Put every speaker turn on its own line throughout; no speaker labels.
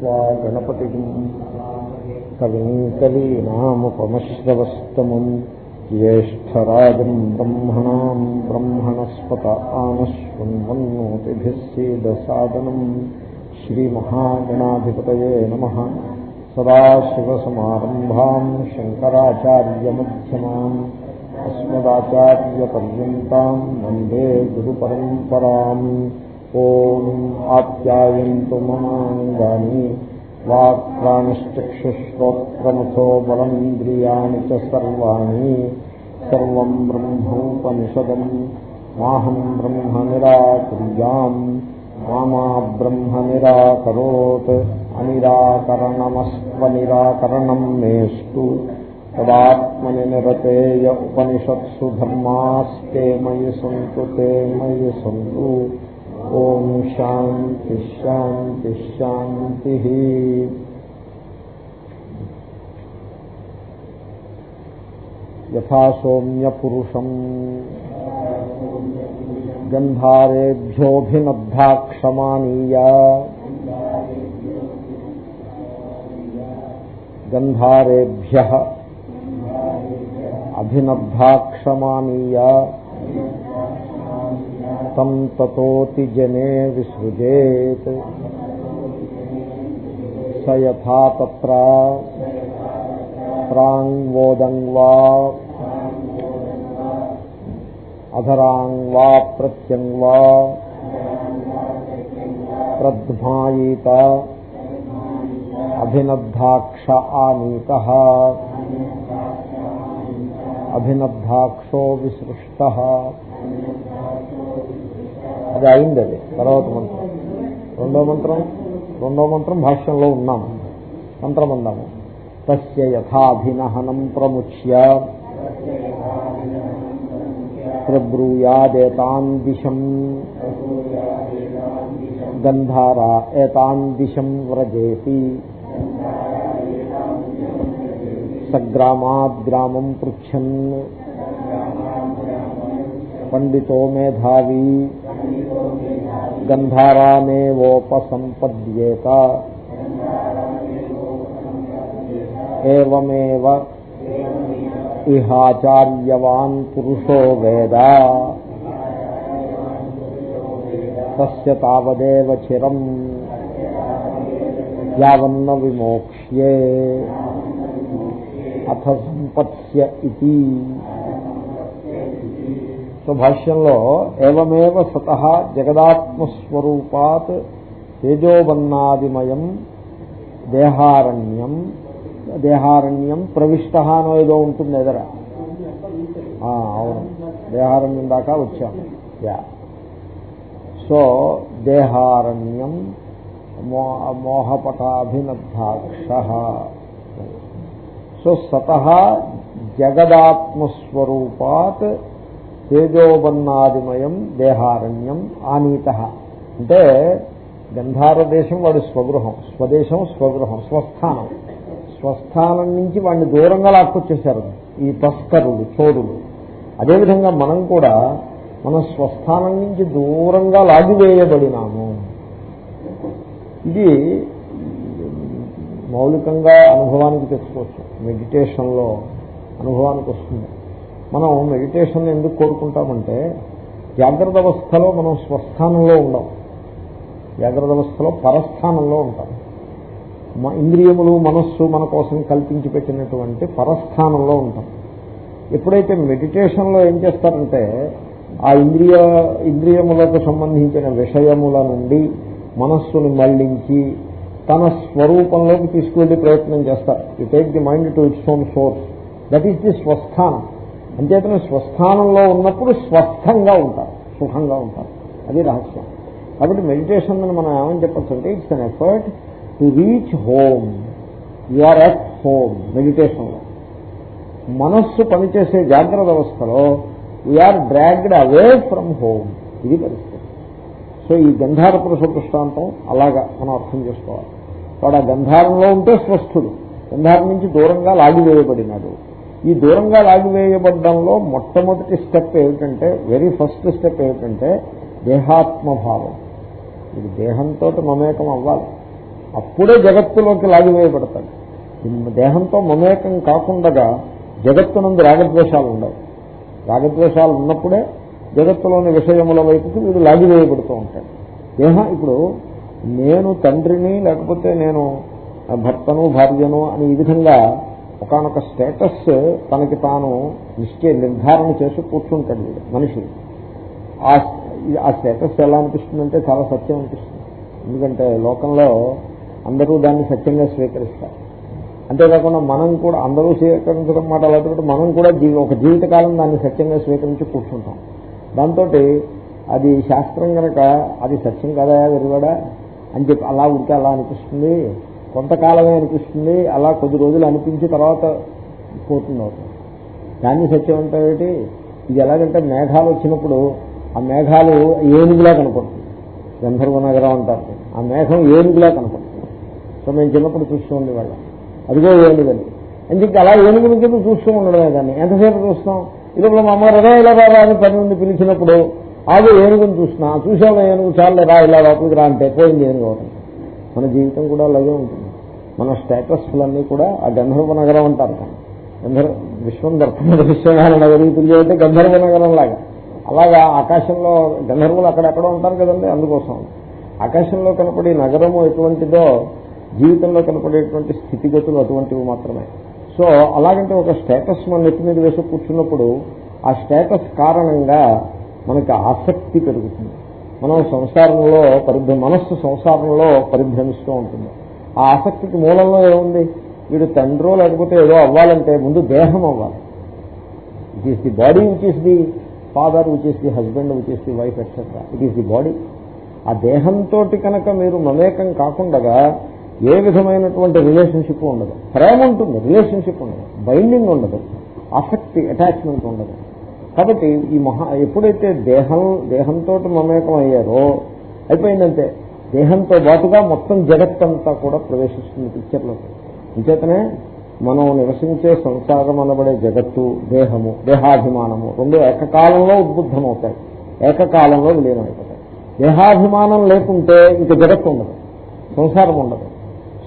त्वा गणपतिम् कविम् कवीनामुपमश्रवस्तमम् ज्येष्ठराजम् ब्रह्मणाम् ब्रह्मणस्पत आनश्वन्वन्नोतिभिः सीदसादनम् श्रीमहागणाधिपतये नमः सदाशिवसमारम्भाम् शङ्कराचार्यमध्यमाम् अस्मदाचार्यपर्यन्ताम् वन्दे गुरुपरम्पराम् ॐ आप्यायन्तु ममाङ्गानि वाक्प्राणश्चक्षुश्रोत्रमथो बलमिन्द्रियाणि च सर्वाणि सर्वम् ब्रह्मोपनिषदम् माहम् ब्रह्म निराकुर्याम् मामा ब्रह्म निराकरोत् अनिराकरणमस्त्वनिराकरणम् मेस्तु तदात्मनि निरतेय उपनिषत्सु धर्मास्ते मयि सन्तु ते मयि सन्तु ఓం శాంతి శాంతి శాంతి. యథా సోమ్యపురుషం గంధారేభ్యోభినబ్ధాక్షమానీయ గంధారేభ్య అభినబ్ధాక్షమానీయ తం తతోతి జనే విసృజేత్ స యథా తత్ర ప్రాంగ్వోదంగ్వా అధరాంగ్వా ప్రత్యంగ్వా ప్రద్మాయీత అభినద్ధాక్ష ఆనీత అభినద్ధాక్షో విసృష్ట అది అయింది అది తర్వాత మంత్రం. రెండో మంత్రం? రెండో మంత్రం భాష్యంలో ఉన్నాము మంత్రం అందాము తస్య యథాభినహనం ప్రముచ్య. ప్రబ్రూయాదేతాం దిశం. గంధారా ఏతాం దిశం వ్రజేతి. సగ్రామాద్గ్రామం పృచ్చన్ పండితో మేధావీ. గంధారామేవోపసంపద్యేత. ఏవమేవ ఇహాచార్యవాన్ పురుషో వేద. తస్య తావదేవ చిరం యావన్న విమోక్ష్యే. అథ సంపత్స్య ఇది సో భాష్యంలో ఏవమేవ సత జగదాత్మస్వరూపాత్ తేజోబన్నాదిమయం దేహారణ్యం దేహారణ్యం ప్రవిష్ట అనో ఏదో ఉంటుంది ఎదర. అవును. దేహారణ్యం దాకా వచ్చాము యా. సో దేహారణ్యం మోహపటాభినద్ధాక్ష. సో సత జగదాత్మస్వరూపాత్ తేజోబన్నాదిమయం దేహారణ్యం ఆనీత. అంటే గంధార దేశం వాడి స్వగృహం స్వదేశం స్వగృహం స్వస్థానం. స్వస్థానం నుంచి వాడిని దూరంగా లాక్కొచ్చేశారు ఈ తస్కరులు చోరులు. అదేవిధంగా మనం కూడా మన స్వస్థానం నుంచి దూరంగా లాగివేయబడినాము. ఇది మౌలికంగా అనుభవానికి తెచ్చుకోవచ్చు. మెడిటేషన్లో అనుభవానికి వస్తుంది. మనం మెడిటేషన్ ఎందుకు కోరుకుంటామంటే జాగ్రత్త అవస్థలో మనం స్వస్థానంలో ఉండం. జాగ్రత్త అవస్థలో పరస్థానంలో ఉంటాం. ఇంద్రియములు మనస్సు మన కోసం కల్పించి పెట్టినటువంటి పరస్థానంలో ఉంటాం. ఎప్పుడైతే మెడిటేషన్లో ఏం చేస్తారంటే ఆ ఇంద్రియ ఇంద్రియములకు సంబంధించిన విషయముల నుండి మనస్సును మళ్ళించి తన స్వరూపంలోకి తీసుకువెళ్ళే ప్రయత్నం చేస్తారు. You take the mind to its own source that is the స్వస్థానం. అంచేతను స్వస్థానంలో ఉన్నప్పుడు స్వస్థంగా ఉంటారు సుఖంగా ఉంటారు. అది రహస్యం. కాబట్టి మెడిటేషన్ అని మనం ఏమని చెప్పచ్చు అంటే it's an effort to reach home you are at home మెడిటేషన్లో మనస్సు పనిచేసే జాగ్రత్త వ్యవస్థలో we're dragged away from home ఇది పరిస్థితి. సో ఈ గంధార పురుష దృష్టాంతం అలాగా మనం అర్థం చేసుకోవాలి. వాడు ఆ గంధారంలో ఉంటే స్వస్థుడు. గంధారం నుంచి దూరంగా లాగివేయబడినాడు ఈ దూరంగా లాగివేయబడ్డంలో మొట్టమొదటి స్టెప్ ఏమిటంటే వెరీ ఫస్ట్ స్టెప్ ఏమిటంటే దేహాత్మభావం. ఇది దేహంతో మమేకం అవ్వాలి. అప్పుడే జగత్తులోకి లాగివేయబడతాడు. దేహంతో మమేకం కాకుండా జగత్తునందు రాగద్వేషాలు ఉండవు. రాగద్వేషాలు ఉన్నప్పుడే జగత్తులోని విషయముల వైపుకి వీడు లాగివేయబడుతూ ఉంటాడు. దేహం ఇప్పుడు నేను తండ్రిని లేకపోతే నేను భర్తను భార్యను అని ఈ విధంగా ఒకనొక స్టేటస్ తనకి తాను నిశ్చయ నిర్ధారణ చేసి కూర్చుంటాడు వీడు మనిషి. ఆ స్టేటస్ ఎలా అనిపిస్తుందంటే చాలా సత్యం అనిపిస్తుంది. ఎందుకంటే లోకంలో అందరూ దాన్ని సత్యంగా స్వీకరిస్తారు. అంతేకాకుండా మనం కూడా అందరూ స్వీకరించడం మాట అలాంటి మనం కూడా ఒక జీవితకాలం దాన్ని సత్యంగా స్వీకరించి కూర్చుంటాం. దాంతో అది శాస్త్రం కనుక అది సత్యం కదా వెలువడా అని చెప్పి అలా ఉంటే అలా అనిపిస్తుంది. కొంతకాలమే అనిపిస్తుంది అలా కొద్ది రోజులు అనిపించి తర్వాత పోతుంది అవుతుంది. దాన్ని సత్యం అంటే ఇది ఎలాగంటే మేఘాలు వచ్చినప్పుడు ఆ మేఘాలు ఏనుగులా కనపడుతుంది. గంధర్వ నగరం అంటారు. ఆ మేఘం ఏనుగులా కనపడుతుంది. సో మేము చిన్నప్పుడు చూస్తూ ఉండేవాళ్ళం. అదిగో ఏనుగని. ఎందుకు అలా ఏనుగుని కింద చూస్తూ ఉండడమే కానీ ఎంతసేపు చూస్తాం? ఇది మా అమ్మ రా ఇలా రా అని పని నుండి పిలిచినప్పుడు ఆగు ఏనుగుని చూసినా చూసాము ఏనుగు? చాలా రా ఇలా లోపలికి రా అంటే పోయింది ఏనుగు అవుతుంది. మన జీవితం కూడా అలాగే ఉంటుంది. మన స్టేటస్లన్నీ కూడా ఆ గంధర్వ నగరం అంటారు. గంధర్వ విశ్వం దర్పణ విశ్వనారాయణ నగరీ అంటే గంధర్వ నగరం లాగా. అలాగా ఆకాశంలో గంధర్వులు అక్కడెక్కడ ఉంటారు కదండి అందుకోసం. ఆకాశంలో కనపడే నగరము ఎటువంటిదో జీవితంలో కనపడేటువంటి స్థితిగతులు అటువంటివి మాత్రమే. సో అలాగంటే ఒక స్టేటస్ మన నెత్తి మీద వేసి కూర్చున్నప్పుడు ఆ స్టేటస్ కారణంగా మనకి ఆసక్తి పెరుగుతుంది. మనం సంసారంలో పరిభ్ర మనస్సు సంసారంలో పరిభ్రమిస్తూ ఉంటుంది. ఆ ఆసక్తికి మూలంలో ఏముంది? వీడు తండ్రో లేకపోతే ఏదో అవ్వాలంటే ముందు దేహం అవ్వాలి. It is the body which is the father which is the husband which is the wife etcetera it is the body ఆ దేహంతో కనుక మీరు మమేకం కాకుండా ఏ విధమైనటువంటి రిలేషన్షిప్ ఉండదు. ప్రేమ ఉంటుంది రిలేషన్షిప్ ఉండదు. బైండింగ్ ఉండదు. ఆసక్తి అటాచ్మెంట్ ఉండదు. కాబట్టి ఈ మహా ఎప్పుడైతే దేహం దేహంతో మమేకం అయ్యారో అయిపోయిందంటే దేహంతో పాటుగా మొత్తం జగత్తంతా కూడా ప్రవేశిస్తుంది పిక్చర్లో అంచేతనే మనం నివసించే సంసారం అనబడే జగత్తు దేహము దేహాభిమానము రెండు ఏకకాలంలో ఉద్బుద్ధమవుతాయి. ఏకకాలంలో విలీనమైపోతాయి. దేహాభిమానం లేకుంటే ఇంక జగత్తు ఉండదు. సంసారం ఉండదు.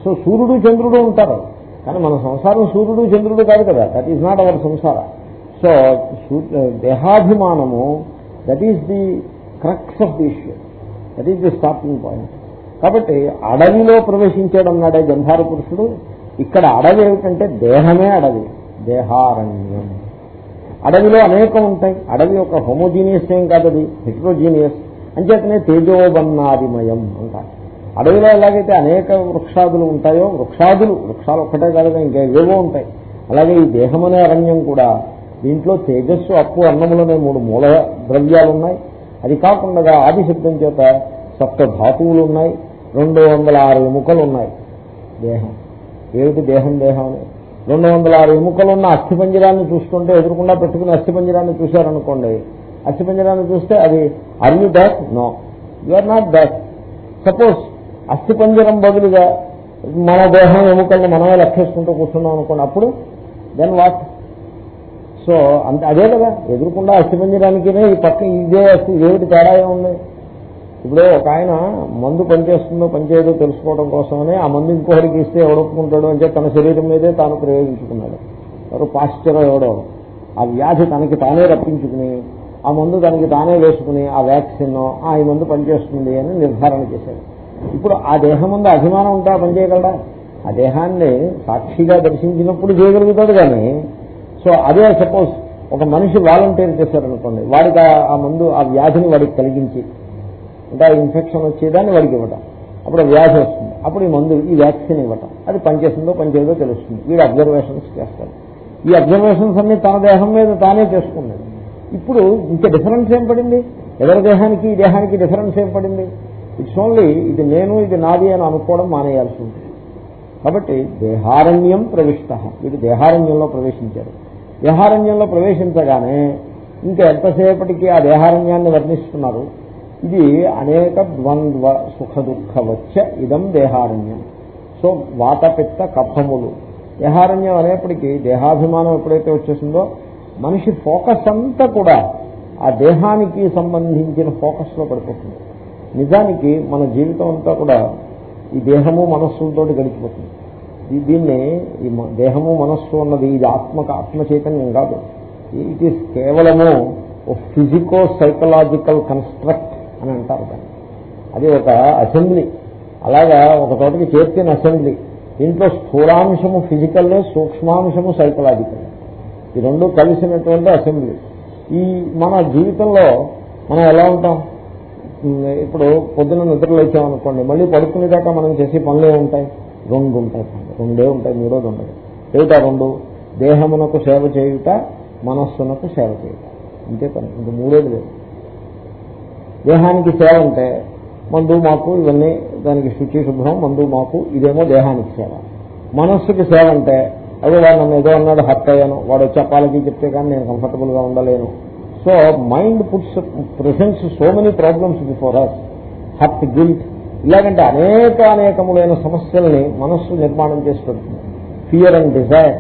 సో సూర్యుడు చంద్రుడు ఉంటారు. కానీ మన సంసారం సూర్యుడు చంద్రుడు కాదు కదా. That is not our samsara so దేహాభిమానము that is the crux of the issue that is the starting point కాబట్టి అడవిలో ప్రవేశించాడన్నాడే గంధార పురుషుడు. ఇక్కడ అడవి ఏమిటంటే దేహమే అడవి. దేహారణ్యం. అడవిలో అనేకం ఉంటాయి. అడవి ఒక హోమోజీనియస్ ఏం కాదు అది? హెట్రోజీనియస్. అంచేతనే తేజోబన్నాదిమయం అంటారు అడవిలో ఎలాగైతే అనేక వృక్షాదులు ఉంటాయో వృక్షాదులు వృక్షాలు ఒక్కటే కాదుగా ఇంకా ఏవో ఉంటాయి. అలాగే ఈ దేహమనే అరణ్యం కూడా దీంట్లో తేజస్సు అప్పు అన్నములనే మూడు మూల ద్రవ్యాలు ఉన్నాయి అది కాకుండా ఆదిశబ్దం చేత సప్త ధాతువులు ఉన్నాయి రెండు వందల ఆరు ఎముకలు ఉన్నాయి దేహం. ఏమిటి దేహం దేహం అని? రెండు వందల ఆరు ఎముకలు ఉన్న అస్థిపంజరాన్ని చూస్తుంటే ఎదురుకుండా పెట్టుకుని అస్థిపంజరాన్ని చూశారనుకోండి. అస్థిపంజరాన్ని చూస్తే అది are you back no you are not that suppose అస్థిపంజరం బదులుగా మన దేహం ఎముకల్ని మనమే లెక్కేసుకుంటూ కూర్చున్నాం అనుకోండి అప్పుడు దెన్ వాట్ సో అంత అదే కదా ఎదురుకుండా అస్థిపంజరానికి ఈ పక్క ఇదే అస్థి ఏమిటి తేడా ఉంది? ఇప్పుడు ఒక ఆయన మందు పనిచేస్తుందో పనిచేయదో తెలుసుకోవడం కోసమని ఆ మందు ఇంకొకరికి ఇస్తే ఎవడొప్పుకుంటాడు అంటే తన శరీరం మీదే తాను ప్రయోగించుకున్నాడు. ఎవరు పాశ్చర్ ఎవడో. ఆ వ్యాధి తనకి తానే రప్పించుకుని ఆ మందు తనకి తానే వేసుకుని ఆ వ్యాక్సిన్ ఆ ఈ మందు పనిచేస్తుంది అని నిర్ధారణ చేశాడు. ఇప్పుడు ఆ దేహం ముందు అభిమానం ఉంటా పనిచేయగలడా ఆ దేహాన్ని సాక్షిగా దర్శించినప్పుడు చేయగలుగుతాడు కానీ సో అదే సపోజ్ ఒక మనిషి వాలంటీర్ చేశారనుకోండి వాడికి ఆ మందు ఆ వ్యాధిని వాడికి కలిగించి అంటే ఇన్ఫెక్షన్ వచ్చేదాన్ని వాడికి ఇవ్వటం. అప్పుడు వ్యాధి వస్తుంది. అప్పుడు ఈ మందు ఈ వ్యాక్సిన్ ఇవ్వటం. అది పనిచేస్తుందో పనిచేయదో తెలుస్తుంది. వీడు అబ్జర్వేషన్స్ చేస్తాడు. ఈ అబ్జర్వేషన్స్ అన్ని తన దేహం మీద తానే చేసుకున్నాడు. ఇప్పుడు ఇంత డిఫరెన్స్ ఏం పడింది? ఎవరి దేహానికి ఈ దేహానికి డిఫరెన్స్ ఏం పడింది? ఇట్స్ ఓన్లీ ఇది నేను ఇది నాది అని అనుకోవడం మానేయాల్సి ఉంటుంది. కాబట్టి దేహారణ్యం ప్రవిష్ట. వీడు దేహారణ్యంలో ప్రవేశించారు దేహారణ్యంలో ప్రవేశించగానే ఇంకా ఎంతసేపటికి ఆ దేహారణ్యాన్ని వర్ణిస్తున్నారు? ఇది అనేక ద్వంద్వ సుఖ దుఃఖ వచ్చ ఇదం దేహారణ్యం. సో వాతపిత్త కఫములు. దేహారణ్యం అనేప్పటికీ దేహాభిమానం ఎప్పుడైతే వచ్చేసిందో మనిషి ఫోకస్ అంతా కూడా ఆ దేహానికి సంబంధించిన ఫోకస్లో పడిపోతుంది. నిజానికి మన జీవితం అంతా కూడా ఈ దేహము మనస్సులతో గడిచిపోతుంది. దీన్ని ఈ దేహము మనస్సు అన్నది ఇది ఆత్మక ఆత్మ చైతన్యం కాదు. ఇట్ ఈస్ కేవలము ఫిజికో సైకలాజికల్ కన్స్ట్రక్ట్ అని అంటారు దాన్ని. అది ఒక అసెంబ్లీ. అలాగా ఒక చోటకి చేర్చిన అసెంబ్లీ. దీంట్లో స్థూలాంశము ఫిజికల్ సూక్ష్మాంశము సైకలాజికల్. ఈ రెండు కలిసినటువంటి అసెంబ్లీ. ఈ మన జీవితంలో మనం ఎలా ఉంటాం? ఇప్పుడు పొద్దున నిద్రలు లేచామనుకోండి మళ్ళీ పడుకునేదాకా మనం చేసే పనులు ఉంటాయి రెండు ఉంటాయి రెండే ఉంటాయి మూడోది ఉండదు. ఏమిటా రెండు? దేహమునకు సేవ చేయుట మనస్సునకు సేవ చేయుట. ఇంతే పని. ఇంక మూడోది లేదు. దేహానికి సేవ అంటే మందు మాకు ఇవన్నీ దానికి శుచి శుభ్రం మందు మాకు ఇదేమో దేహానికి సేవ. మనస్సుకి సేవ అంటే అదే వాడు నన్ను ఏదో అన్నాడు హర్ట్ అయ్యాను. వాడు వచ్చి అపాలజీ చెప్తే కానీ నేను కంఫర్టబుల్గా ఉండలేను. So mind puts presents so many problems before us hurt guilt ఇలాగంటే అనేక అనేకములైన సమస్యల్ని మనస్సు నిర్మాణం చేసి పెడుతుంది. ఫియర్ అండ్ డిజైర్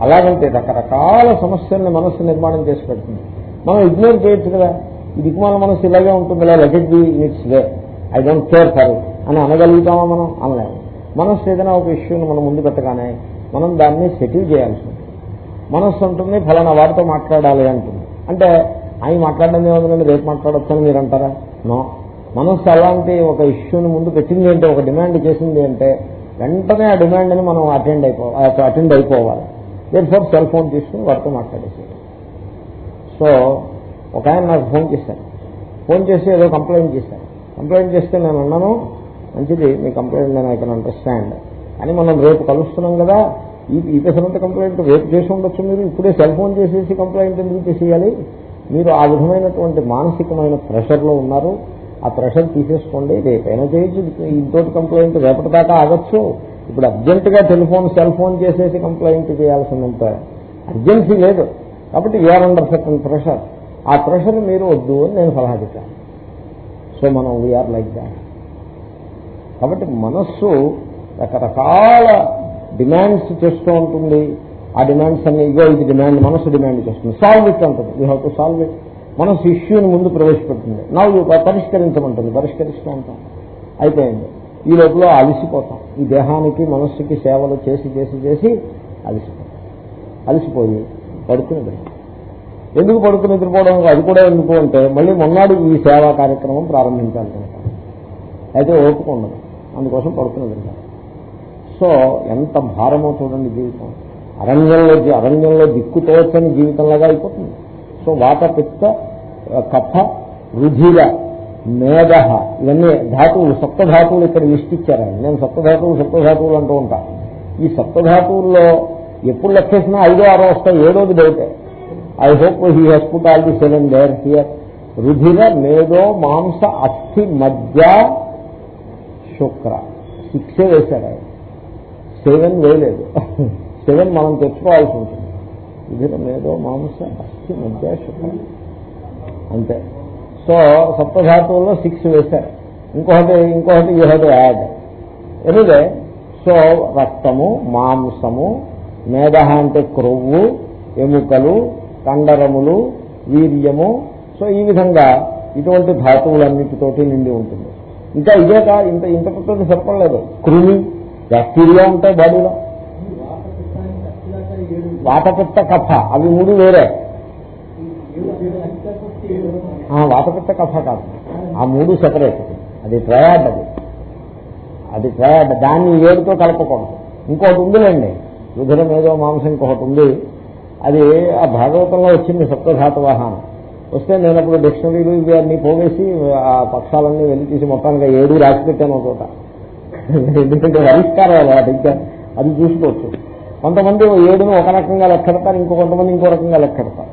అలాగంటే రకరకాల సమస్యల్ని మనస్సు నిర్మాణం చేసి పెడుతుంది. మనం ఇగ్నోర్ చేయొచ్చు కదా. ఇది మన మనస్సు ఇలాగే ఉంటుంది. Let it be its way I don't care for అని అనగలుగుతామా మనం? అనలేము. మనస్సు ఏదైనా ఒక ఇష్యూని మనం ముందు పెట్టగానే మనం దాన్ని సెటిల్ చేయాల్సి ఉంటుంది. మనస్సు ఉంటుంది ఫలానా వారితో మాట్లాడాలి అంటుంది. అంటే ఆయన మాట్లాడడం ఏముందండి రేపు మాట్లాడొచ్చని మీరు అంటారా? నో. మనస్సు అలాంటి ఒక ఇష్యూని ముందు పెట్టింది అంటే ఒక డిమాండ్ చేసింది అంటే వెంటనే ఆ డిమాండ్ అని మనం అటెండ్ అయిపో అటెండ్ అయిపోవాలి. దేని ఫోర్ సెల్ ఫోన్ తీసుకుని వారితో మాట్లాడేసి సో ఒక ఆయన నాకు ఫోన్ చేశాను ఫోన్ చేసి ఏదో కంప్లైంట్ చేశాను కంప్లైంట్ చేస్తే నేను అన్నాను మంచిది మీ కంప్లైంట్ నేను ఐ కెన్ అండర్స్టాండ్ అని మనం రేపు కలుస్తున్నాం కదా ఈ ఈ పెసరంత కంప్లైంట్ రేపు చేసి ఉండొచ్చు మీరు ఇప్పుడే సెల్ ఫోన్ చేసేసి కంప్లైంట్ ఎందుకు చేసేయాలి? మీరు ఆ విధమైనటువంటి మానసికమైన ప్రెషర్లో ఉన్నారు. ఆ ప్రెషర్ తీసేసుకోండి. రేపైనా చేయొచ్చు. ఇంతోటి కంప్లైంట్ రేపటి దాకా ఆగచ్చు. ఇప్పుడు అర్జెంటుగా టెలిఫోన్ సెల్ ఫోన్ చేసేసి కంప్లైంట్ చేయాల్సినంత అర్జెన్సీ లేదు. కాబట్టి యూఆర్ అండర్ సర్టన్ ప్రెషర్ ఆ ప్రెషర్ మీరు వద్దు అని నేను సలహా చెప్పాను. సో మనం వీఆర్ లైక్ దాట్ కాబట్టి మనస్సు రకరకాల డిమాండ్స్ చేస్తూ ఉంటుంది. ఆ డిమాండ్స్ అన్ని ఇగో ఇది డిమాండ్ మనస్సు డిమాండ్ చేస్తుంది. సాల్వ్ ఇట్ అంటుంది. You have to solve it మనసు ఇష్యూని ముందు ప్రవేశపెడుతుంది నాకు పరిష్కరించమంటుంది. పరిష్కరిస్తూ ఉంటాం. అయిపోయింది. ఈ లోపల అలసిపోతాం. ఈ దేహానికి మనస్సుకి సేవలు చేసి చేసి చేసి అలసిపోతాం. అలసిపోయి పడుకుని ఎందుకు పడుకుని నిద్రపోవడం? అది కూడా ఎందుకు అంటే మళ్ళీ మొన్నాడు ఈ సేవా కార్యక్రమం ప్రారంభించాలి అయితే ఓపిక ఉండదు. అందుకోసం పడుకుని నిద్రపోతాం. సో ఎంత భారమో చూడండి జీవితం. అరణ్యంలో అరణ్యంలో దిక్కుతోచని జీవితంలాగా అయిపోతుంది. సో వాత పిత్త కఫ రుధిర మేధ ఇవన్నీ ధాతువులు సప్తధాతువులు ఇక్కడ లిస్ట్ ఆయన. నేను సప్త ధాతువులు అంటూ ఉంటాను ఈ సప్తధాతువుల్లో ఎప్పుడు లెక్కేసినా ఐదో ఆరో వస్తాయి ఏడోది డౌటే I hope he has put all the seven there here రుధిర మేధో మాంస అస్థి మధ్య శుక్ర. సిక్సే వేశాడు ఆయన. సెవెన్ వేయలేదు. సెవెన్ మనం తెచ్చుకోవాల్సి ఉంటుంది. రుధిర మేధో మాంస అస్థి మధ్య శుక్ర. అంతే. సో సప్తధాతువుల్లో సిక్స్ వేశారు. ఇంకొకటి ఇంకొకటి you have add anyway so రక్తము మాంసము మేధ అంటే క్రొవ్వు ఎముకలు కండరములు వీర్యము. సో ఈ విధంగా ఇటువంటి ధాతువులన్నిటితోటి నిండి ఉంటుంది. ఇంకా ఇదే కాదు ఇంత ఇంత పుట్టిన చెప్పలేదు కృమి బ్యాక్టీరియా ఉంటాయి బాడీలో. వాతపిత్త కఫ అవి మూడు వేరే. వాతపిత్త కథ కాదు. ఆ మూడు సెపరేట్ అది ట్రయాడ్ అది. అది ట్రయాడ్ దాన్ని ఏడుతో కలపకూడదు. ఇంకోటి ఉందిలేండి. రుధిరం ఏదో మాంసం ఇంకొకటి ఉంది. అది ఆ భాగవతంలో వచ్చింది సప్తధాతువాహన వస్తే నేను అప్పుడు డిక్షనరీలు ఇవి అన్ని పోగేసి ఆ పక్షాలన్నీ వెళ్ళి తీసి మొత్తానికి ఏడు రాసి పెట్టాను ఒక చోట. ఎందుకంటే పరిష్కారాలు అది ఇంకా అది చూసుకోవచ్చు. కొంతమంది ఏడును ఒక రకంగా లెక్కెడతారు ఇంకో కొంతమంది ఇంకో రకంగా లెక్కెడతారు.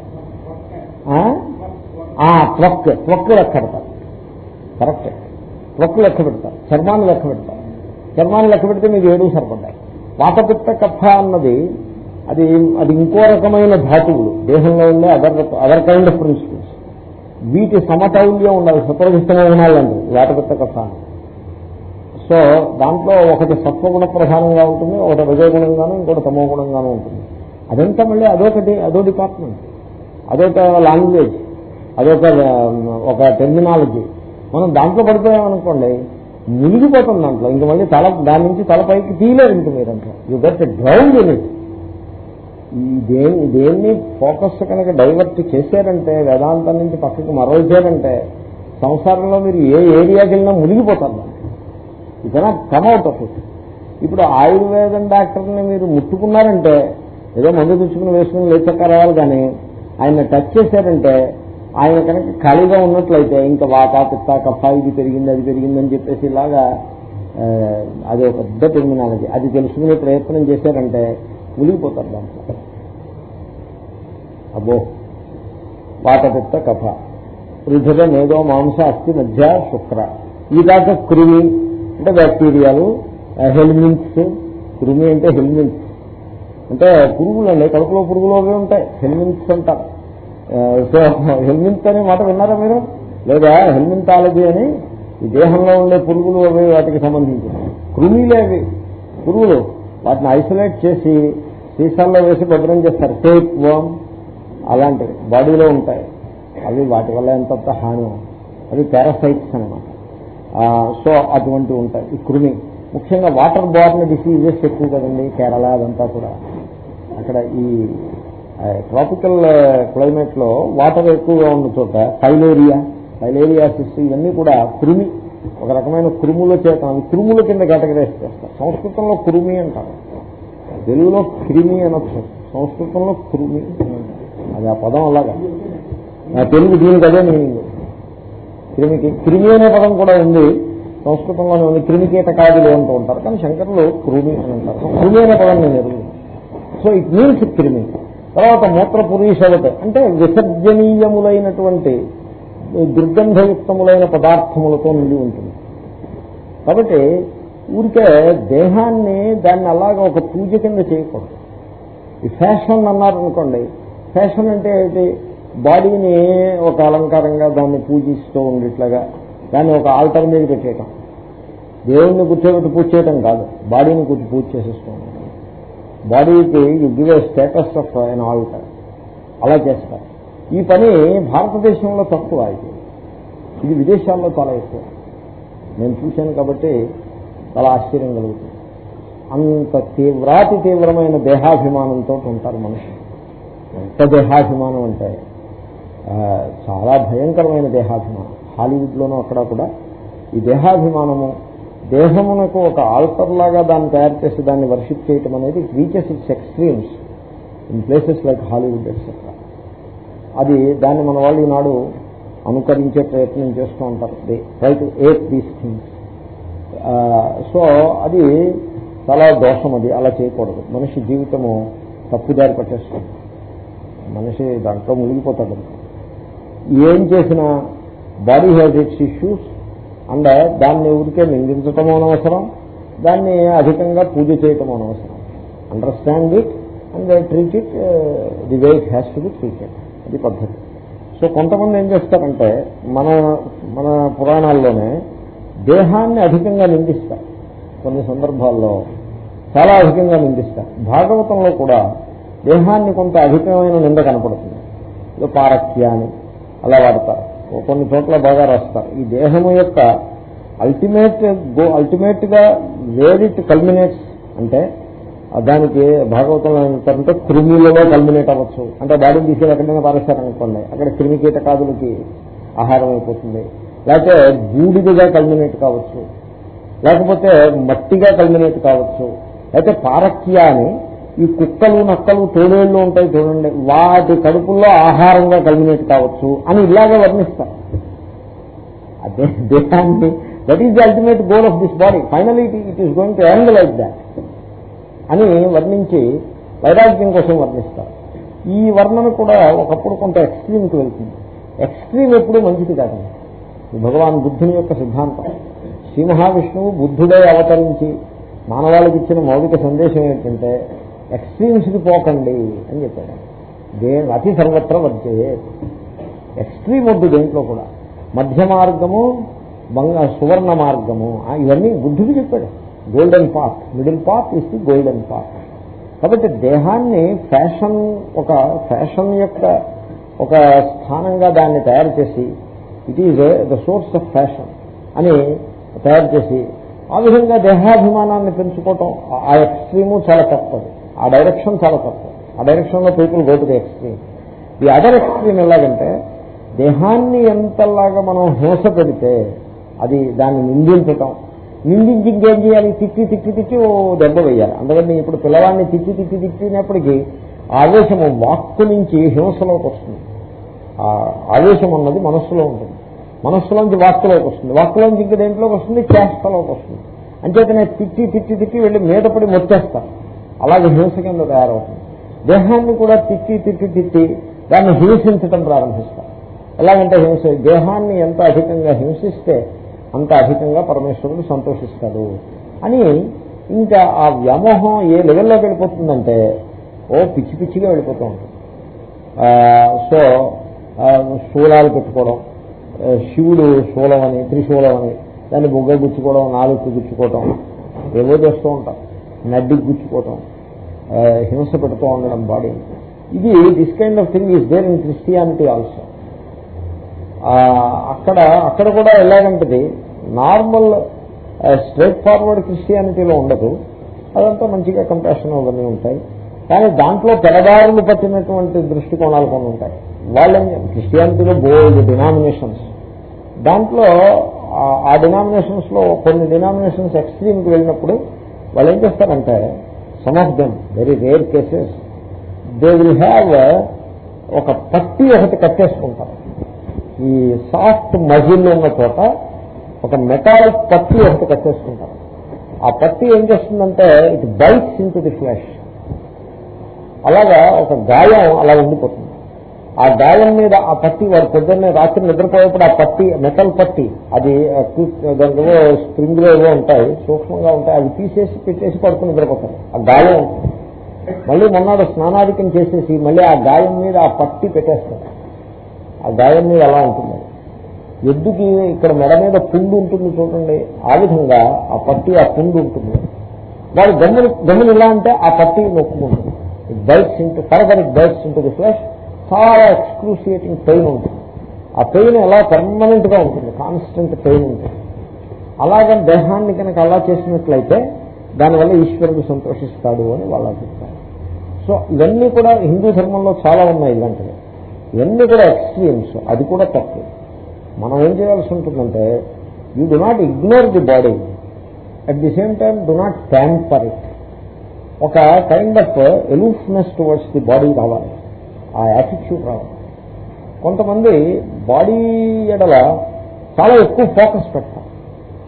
త్వక్ త్వక్ లెక్క పెడతారు. కరెక్ట్ త్వక్ లెక్క పెడతారు. చర్మాన్ని లెక్క పెడతారు. చర్మాన్ని లెక్క పెడితే మీకు ఏడు సరిపడ్డాయి. వాతపిత్త కఫ అన్నది అది అది ఇంకో రకమైన ధాతువులు. దేహంలో ఉండే other other kind of principles వీటి సమతౌల్యం ఉండాలి. సత్వధిష్టంగా ఉండాలండి. వాతపిత్త కఫ సో దాంట్లో ఒకటి సత్వగుణ ప్రధానంగా ఉంటుంది ఒకటి రజోగుణంగాను ఇంకోటి తమోగుణంగాను ఉంటుంది. అదంతా మళ్ళీ అదొకటి అదో డిపార్ట్మెంట్ అదొక లాంగ్వేజ్ అదొక ఒక టెర్మినాలజీ మనం దాంట్లో పడిపోయామనుకోండి మునిగిపోతుంది దాంట్లో. ఇంక మళ్ళీ తల దాని నుంచి తల పైకి తీయలేరు ఇంక మీరంతా you got ground in it దేన్ని దేన్ని ఫోకస్ కనుక డైవర్ట్ చేశారంటే వేదాంతం నుంచి పక్కకి మరల్చారంటే సంసారంలో మీరు ఏ ఏరియాకి వెళ్ళినా మునిగిపోతారు ఇక కమ్ అవుట్ ఆఫ్ ఇట్ ఇప్పుడు ఆయుర్వేదం డాక్టర్ని మీరు ముట్టుకున్నారంటే ఏదో మందు తెచ్చుకుని వేసుకుని లేచక్క రావాలి కానీ ఆయన టచ్ చేశారంటే ఆయన కనుక ఖాళీగా ఉన్నట్లయితే ఇంకా వాత పిత్త కఫ ఇది పెరిగింది అది పెరిగింది అని చెప్పేసి ఇలాగా అది ఒక పెద్ద టెర్మినాలజీ. అది తెలుసుకునే ప్రయత్నం చేశారంటే మునిగిపోతారు దాంట్లో. అబ్బో వాత పిత్త కఫ వృద్ధుల మేధో మాంస అస్థి మధ్య శుక్ర. ఈ దాకా క్రిమి అంటే బ్యాక్టీరియాలు హెల్మింట్స్ క్రిమి అంటే హెల్మింట్స్. అంటే పురుగులు అండి కడుపులో పురుగులు అవి ఉంటాయి హెల్మిన్స్ అంటారు. సో హెల్మింత్ అనే మాట విన్నారా మీరు? లేదా హెల్మింతాలజీ అని ఈ దేహంలో ఉండే పురుగులు అవి వాటికి సంబంధించి. కృమిలేవి పురుగులు. వాటిని ఐసోలేట్ చేసి సీసాల్లో వేసి భద్రం చేస్తారు. టేప్ వామ్ అలాంటివి. బాడీలో ఉంటాయి. అవి వాటి వల్ల ఎంత హాని అవి పారాసైట్స్ అనమాట సో అటువంటివి ఉంటాయి. ఈ కృమి. ముఖ్యంగా వాటర్ బార్న్ డిసీజెస్ ఎక్కువ కదండి. కేరళ అదంతా కూడా. అక్కడ ఈ ట్రాపికల్ క్లైమేట్లో వాటర్ ఎక్కువగా ఉన్న చోట ఫైలేరియా ఫైలేరియాసిస్ ఇవన్నీ కూడా కృమి ఒక రకమైన క్రిముల చేత అవి క్రిముల కింద కేటగరైజ్ చేస్తారు. సంస్కృతంలో కృమి అంటారు. తెలుగులో క్రిమి అనొచ్చు. సంస్కృతంలో కృమి అది ఆ పదం అలాగా. నా తెలుగు దీనికి అదే మీనింగ్ క్రిమికి క్రిమి అనే పదం కూడా ఉంది. సంస్కృతంలోనే ఉంది. క్రిమికీటకాదులు అంటూ ఉంటారు. కానీ శంకరులు కృమి అని అంటారు. కృమి అనే పదం నేను ఎరుగు సో ఇట్ మీన్స్ క్రిమి. తర్వాత మూత్రపురీషవత్ అంటే విసర్జనీయములైనటువంటి దుర్గంధయుక్తములైన పదార్థములతో నిండి ఉంటుంది. కాబట్టి ఊరికే దేహాన్ని దాన్ని అలాగా ఒక పూజ కింద చేయకూడదు. ఈ ఫ్యాషన్ అన్నారనుకోండి ఫ్యాషన్ అంటే ఏంటి? బాడీని ఒక అలంకారంగా దాన్ని పూజిస్తూ ఉండేట్లాగా దాన్ని ఒక ఆల్టర్ మీద పెట్టేయటం. దేవుణ్ణి కూర్చోబెట్టి పూజ చేయటం కాదు బాడీని కూర్చో పూజ చేసేస్తూ బాడీకి you give a status of an alter అలా చేస్తారు. ఈ పని భారతదేశంలో తక్కువ ఇది. ఇది విదేశాల్లో చాలా ఎక్కువ. నేను చూశాను కాబట్టి చాలా ఆశ్చర్యం కలుగుతుంది. అంత తీవ్రాతి తీవ్రమైన దేహాభిమానంతో ఉంటారు మనుషులు. ఎంత దేహాభిమానం అంటే చాలా భయంకరమైన దేహాభిమానం. హాలీవుడ్లోనూ అక్కడ కూడా ఈ దేహాభిమానము దేహమునకు ఒక ఆల్టర్ లాగా దాన్ని తయారు చేసి దాన్ని వర్షిప్ చేయటం అనేది reaches its extremes in places like Hollywood etcetera అది దాన్ని మన వాళ్ళు ఈనాడు అనుకరించే ప్రయత్నం చేస్తూ ఉంటారు. They try to eat these things so అది చాలా దోషం అది. అలా చేయకూడదు. మనిషి జీవితము తప్పుదారి పట్టేస్తుంది. మనిషి దాంట్లో మునిగిపోతాడు. ఏం చేసినా body has its issues and దాన్ని ఊరికే నిందించటం అనవసరం దాన్ని అధికంగా పూజ చేయటం అనవసరం. Understand it and treat it the way it has to be treated అది పద్ధతి. సో కొంతమంది ఏం చేస్తారంటే మన మన పురాణాల్లోనే దేహాన్ని అధికంగా నిందిస్తారు. కొన్ని సందర్భాల్లో చాలా అధికంగా నిందిస్తారు. భాగవతంలో కూడా దేహాన్ని కొంత అధికమైన నింద కనపడుతుంది. ఏదో పారక్య అని అలా వాడతారు. కొన్ని చోట్ల బాగా రాస్తారు. ఈ దేహము యొక్క అల్టిమేట్ గో అల్టిమేట్గా వేర్ ఇట్ కల్మినేట్స్ అంటే దానికి భాగవతంలో ఏంటంటే క్రిమిలలో కల్మినేట్ అవ్వచ్చు. అంటే బాడీని తీసేది ఎక్కడైనా పారేస్తారనుకోండి అక్కడ క్రిమి కీటకాదులకి ఆహారం అయిపోతుంది. లేకపోతే బూడిదగా కల్మినేట్ కావచ్చు. లేకపోతే మట్టిగా కల్మినేట్ కావచ్చు. అయితే పారక్య అని ఈ కుక్కలు నక్కలు తోడేళ్ళు ఉంటాయి చూడండి. వాటి కడుపుల్లో ఆహారంగా కల్మినేట్ కావచ్చు అని ఇలాగే వర్ణిస్తారు. అదే దేహాన్ని. That is the ultimate goal of this body finally it is going to end like that అని వర్ణించి వైరాగ్యం కోసం వర్ణిస్తారు. ఈ వర్ణన కూడా ఒకప్పుడు కొంత ఎక్స్ట్రీమ్కి వెళ్తుంది. ఎక్స్ట్రీమ్ ఎప్పుడూ మంచిది కాదండి భగవాన్ బుద్ధుని యొక్క సిద్ధాంతం. శ్రీ మహావిష్ణువు బుద్ధుడే అవతరించి మానవాళికి ఇచ్చిన మౌలిక సందేశం ఏంటంటే ఎక్స్ట్రీమ్స్కి పోకండి అని చెప్పాడు. దే అతి సర్వత్ర వచ్చే ఎక్స్ట్రీమ్ వద్దు దేంట్లో కూడా. మధ్య మార్గము బంగ సువర్ణ మార్గము. ఇవన్నీ బుద్ధుడు చెప్పాడు. Golden path middle path is the golden path కాబట్టి దేహాన్ని ఫ్యాషన్ ఒక ఫ్యాషన్ యొక్క ఒక స్థానంగా దాన్ని తయారు చేసి it is the source of passion అని తయారు చేసి ఆ విధంగా దేహాభిమానాన్ని పెంచుకోవటం ఆ ఎక్స్ట్రీము చాలా తప్పదు. ఆ డైరెక్షన్ చాలా తప్పు ఆ డైరెక్షన్లో people go to the extreme ఈ అదర్ ఎక్స్ట్రీమ్ ఎలాగంటే దేహాన్ని ఎంతలాగా మనం హింస పెడితే అది దాన్ని నిందించటం. నిందించి ఇంకేం చేయాలి? తిట్టి తిట్టి తిట్టి దెబ్బ వేయాలి. అందుకని ఇప్పుడు పిల్లవాడిని తిట్టి తిట్టి తిట్టినప్పటికీ ఆవేశము వాక్కు నుంచి హింసలోకి వస్తుంది. ఆ ఆవేశం అన్నది మనస్సులో ఉంటుంది. మనస్సులోంచి వాక్కులోకి వస్తుంది. వాక్కులోంచి ఇంక దేంట్లోకి వస్తుంది? చేష్టలోకి వస్తుంది. అంచేతనే తిట్టి తిట్టి తిట్టి వెళ్ళి మీద పడి మొత్తేస్తారు అలాగే హింస కింద తయారవుతుంది. దేహాన్ని కూడా తిట్టి తిట్టి తిట్టి దాన్ని హింసించటం ప్రారంభిస్తారు. ఎలాగంటే హింస దేహాన్ని ఎంత అధికంగా హింసిస్తే అంత అధికంగా పరమేశ్వరుడు సంతోషిస్తాడు. అని ఇంకా ఆ వ్యామోహం ఏ లెవెల్లోకి వెళ్ళిపోతుందంటే ఓ పిచ్చి పిచ్చిగా వెళ్ళిపోతూ ఉంటుంది. సో శూలాలు పెట్టుకోవడం శివుడు శూలం అని త్రిశూలం అని దాన్ని బుగ్గ గుచ్చుకోవడం నాలుగు గుచ్చుకోవడం ఏవో చేస్తూ ఉంటాం నడ్డికి గుచ్చుకోవటం హింస పెడుతూ ఉండడం బాడీ ఇది this kind of thing is there in Christianity also అక్కడ అక్కడ కూడా ఎలాగంటది నార్మల్ స్ట్రైట్ ఫార్వర్డ్ క్రిస్టియానిటీలో ఉండదు. అదంతా మంచిగా కంపాషన్ అవన్నీ ఉంటాయి. కానీ దాంట్లో తెరదారులు పట్టినటువంటి దృష్టికోణాలు కొన్ని ఉంటాయి. వాళ్ళ క్రిస్టియానిటీలో బోల్డ్ డినామినేషన్స్ దాంట్లో ఆ డినామినేషన్స్లో కొన్ని డినామినేషన్స్ ఎక్స్ట్రీమ్కి వెళ్ళినప్పుడు వాళ్ళు ఏం చేస్తారంటే some of them very rare cases they will have ఒక పట్టి ఒకటి కట్టేసుకుంటారు. ఈ సాఫ్ట్ మజిల్ ఉన్న చోట ఒక మెటాలిక్ పట్టి ఒకటి కట్టేసుకుంటారు. ఆ పట్టి ఏం చేస్తుందంటే it bites into the flesh అలాగా ఒక గాయం అలా ఉండిపోతుంది. ఆ గాయం మీద ఆ పట్టి వాడు పొద్దున్నే రాత్రి నిద్రపోయేప్పుడు ఆ పట్టి మెటల్ పట్టి అది దాంట్లో స్ప్రింగ్ ఏవో ఉంటాయి సూక్ష్మంగా ఉంటాయి అవి తీసేసి పెట్టేసి పడుకుని నిద్రపోతారు. ఆ గాయం మళ్ళీ మొన్నాడు స్నానాధికం చేసేసి మళ్ళీ ఆ గాయం మీద ఆ పట్టి పెట్టేస్తారు. ఆ గాయం మీద ఎలా ఉంటుంది? ఎద్దుకి ఇక్కడ మెడ మీద పుండు ఉంటుంది చూడండి? ఆ విధంగా ఆ పట్టి ఆ పుండు ఉంటుంది. వాడు గమ్ములు గమ్ములు ఇలా అంటే ఆ పట్టి నొక్కుంటుంది bites into further it bites ఉంటుంది ఫ్లెష్ చాలా ఎక్స్క్లూసియేటింగ్ పెయిన్ ఉంటుంది. ఆ పెయిన్ ఎలా పర్మనెంట్గా ఉంటుంది? కాన్స్టెంట్ పెయిన్ ఉంటుంది. అలాగే దేహాన్ని కనుక అలా చేసినట్లయితే దానివల్ల ఈశ్వరుడు సంతోషిస్తాడు అని వాళ్ళు అభిప్రాయం సో ఇవన్నీ కూడా హిందూ ధర్మంలో చాలా ఉన్నాయి ఇలాంటివి. ఇవన్నీ కూడా ఎక్స్ట్రీమ్స్ అది కూడా తప్పు. మనం ఏం చేయాల్సి ఉంటుందంటే you do not ignore the body at the same time do not tamper it ఒక kind of aloofness towards the body రావాలి. ఆ యాటిట్యూడ్ రావాలి కొంతమంది బాడీ ఎడల చాలా ఎక్కువ ఫోకస్ పెడతారు.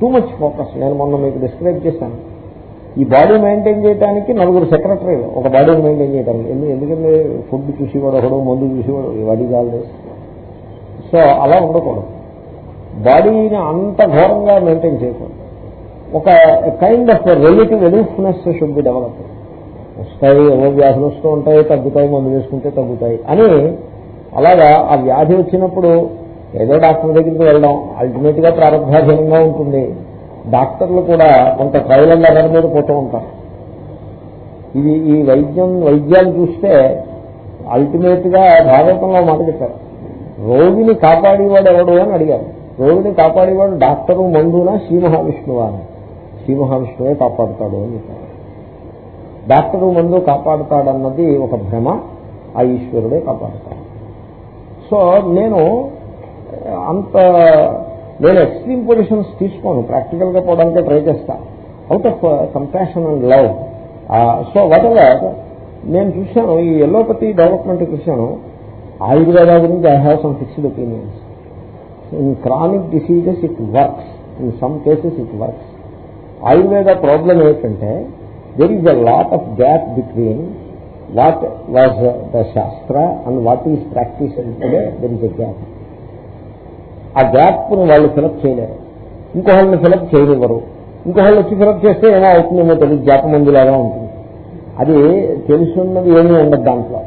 టూ మచ్ ఫోకస్ నేను మొన్న మీకు డిస్క్రైబ్ చేశాను. ఈ బాడీ మెయింటైన్ చేయడానికి నలుగురు సెక్రటరీలు ఒక బాడీని మెయింటైన్ చేయడానికి ఎందుకంటే ఫుడ్ చూసేవాడు ఒకడు మందు చూసేవాడు వాడి కాదు. సో అలా ఉండకూడదు. బాడీని అంత ఘోరంగా మెయింటైన్ చేయకూడదు. ఒక kind of relative aloofness should be developed వస్తాయి ఏవో వ్యాధులు వస్తూ ఉంటాయి తగ్గుతాయి మందు వేసుకుంటే తగ్గుతాయి. అని అలాగా ఆ వ్యాధి వచ్చినప్పుడు ఏదో డాక్టర్ దగ్గరికి వెళ్ళడం అల్టిమేట్గా ప్రారంభాధీనంగా ఉంటుంది. డాక్టర్లు కూడా కొంత ట్రయల్ అండ్ మీద పోతూ ఉంటారు. ఇది ఈ వైద్యం వైద్యాలు చూస్తే అల్టిమేట్గా భారతంలో మాట చెప్పారు. రోగిని కాపాడేవాడు ఎవడు అని అడిగారు. రోగిని కాపాడేవాడు డాక్టరు మందునా శ్రీ మహావిష్ణువా అని. శ్రీ మహావిష్ణువే కాపాడుతాడు అని చెప్పారు. డాక్టరు మందు కాపాడుతాడన్నది ఒక భ్రమ ఆ ఈశ్వరుడే కాపాడుతాడు. సో నేను అంత నేను ఎక్స్ట్రీమ్ పొజిషన్స్ తీసుకోను ప్రాక్టికల్గా పోవడానికి ట్రై చేస్తా. Out of compassion and love. So whatever నేను చూశాను ఈ ఎల్లోపతి డెవలప్మెంట్ చూశాను ఆయుర్వేద గురించి I have some fixed opinions in chronic diseases it works in some cases it works Ayurveda problem ఏంటంటే there is a lot of gap between what was the shastra and what is practice అంటే there is a gap ఆ గ్యాప్ను వాళ్ళు fill up చేయలేరు. ఇంకోళ్ళని fill up చేయనివ్వరు. ఇంకోళ్ళు వచ్చి ఫిలప్ చేస్తే ఏమో అవుతుందేమో తెలియదు. జాప మందులాగా ఉంటుంది. అది తెలుసున్నది ఏమీ ఉండదు దాంట్లో.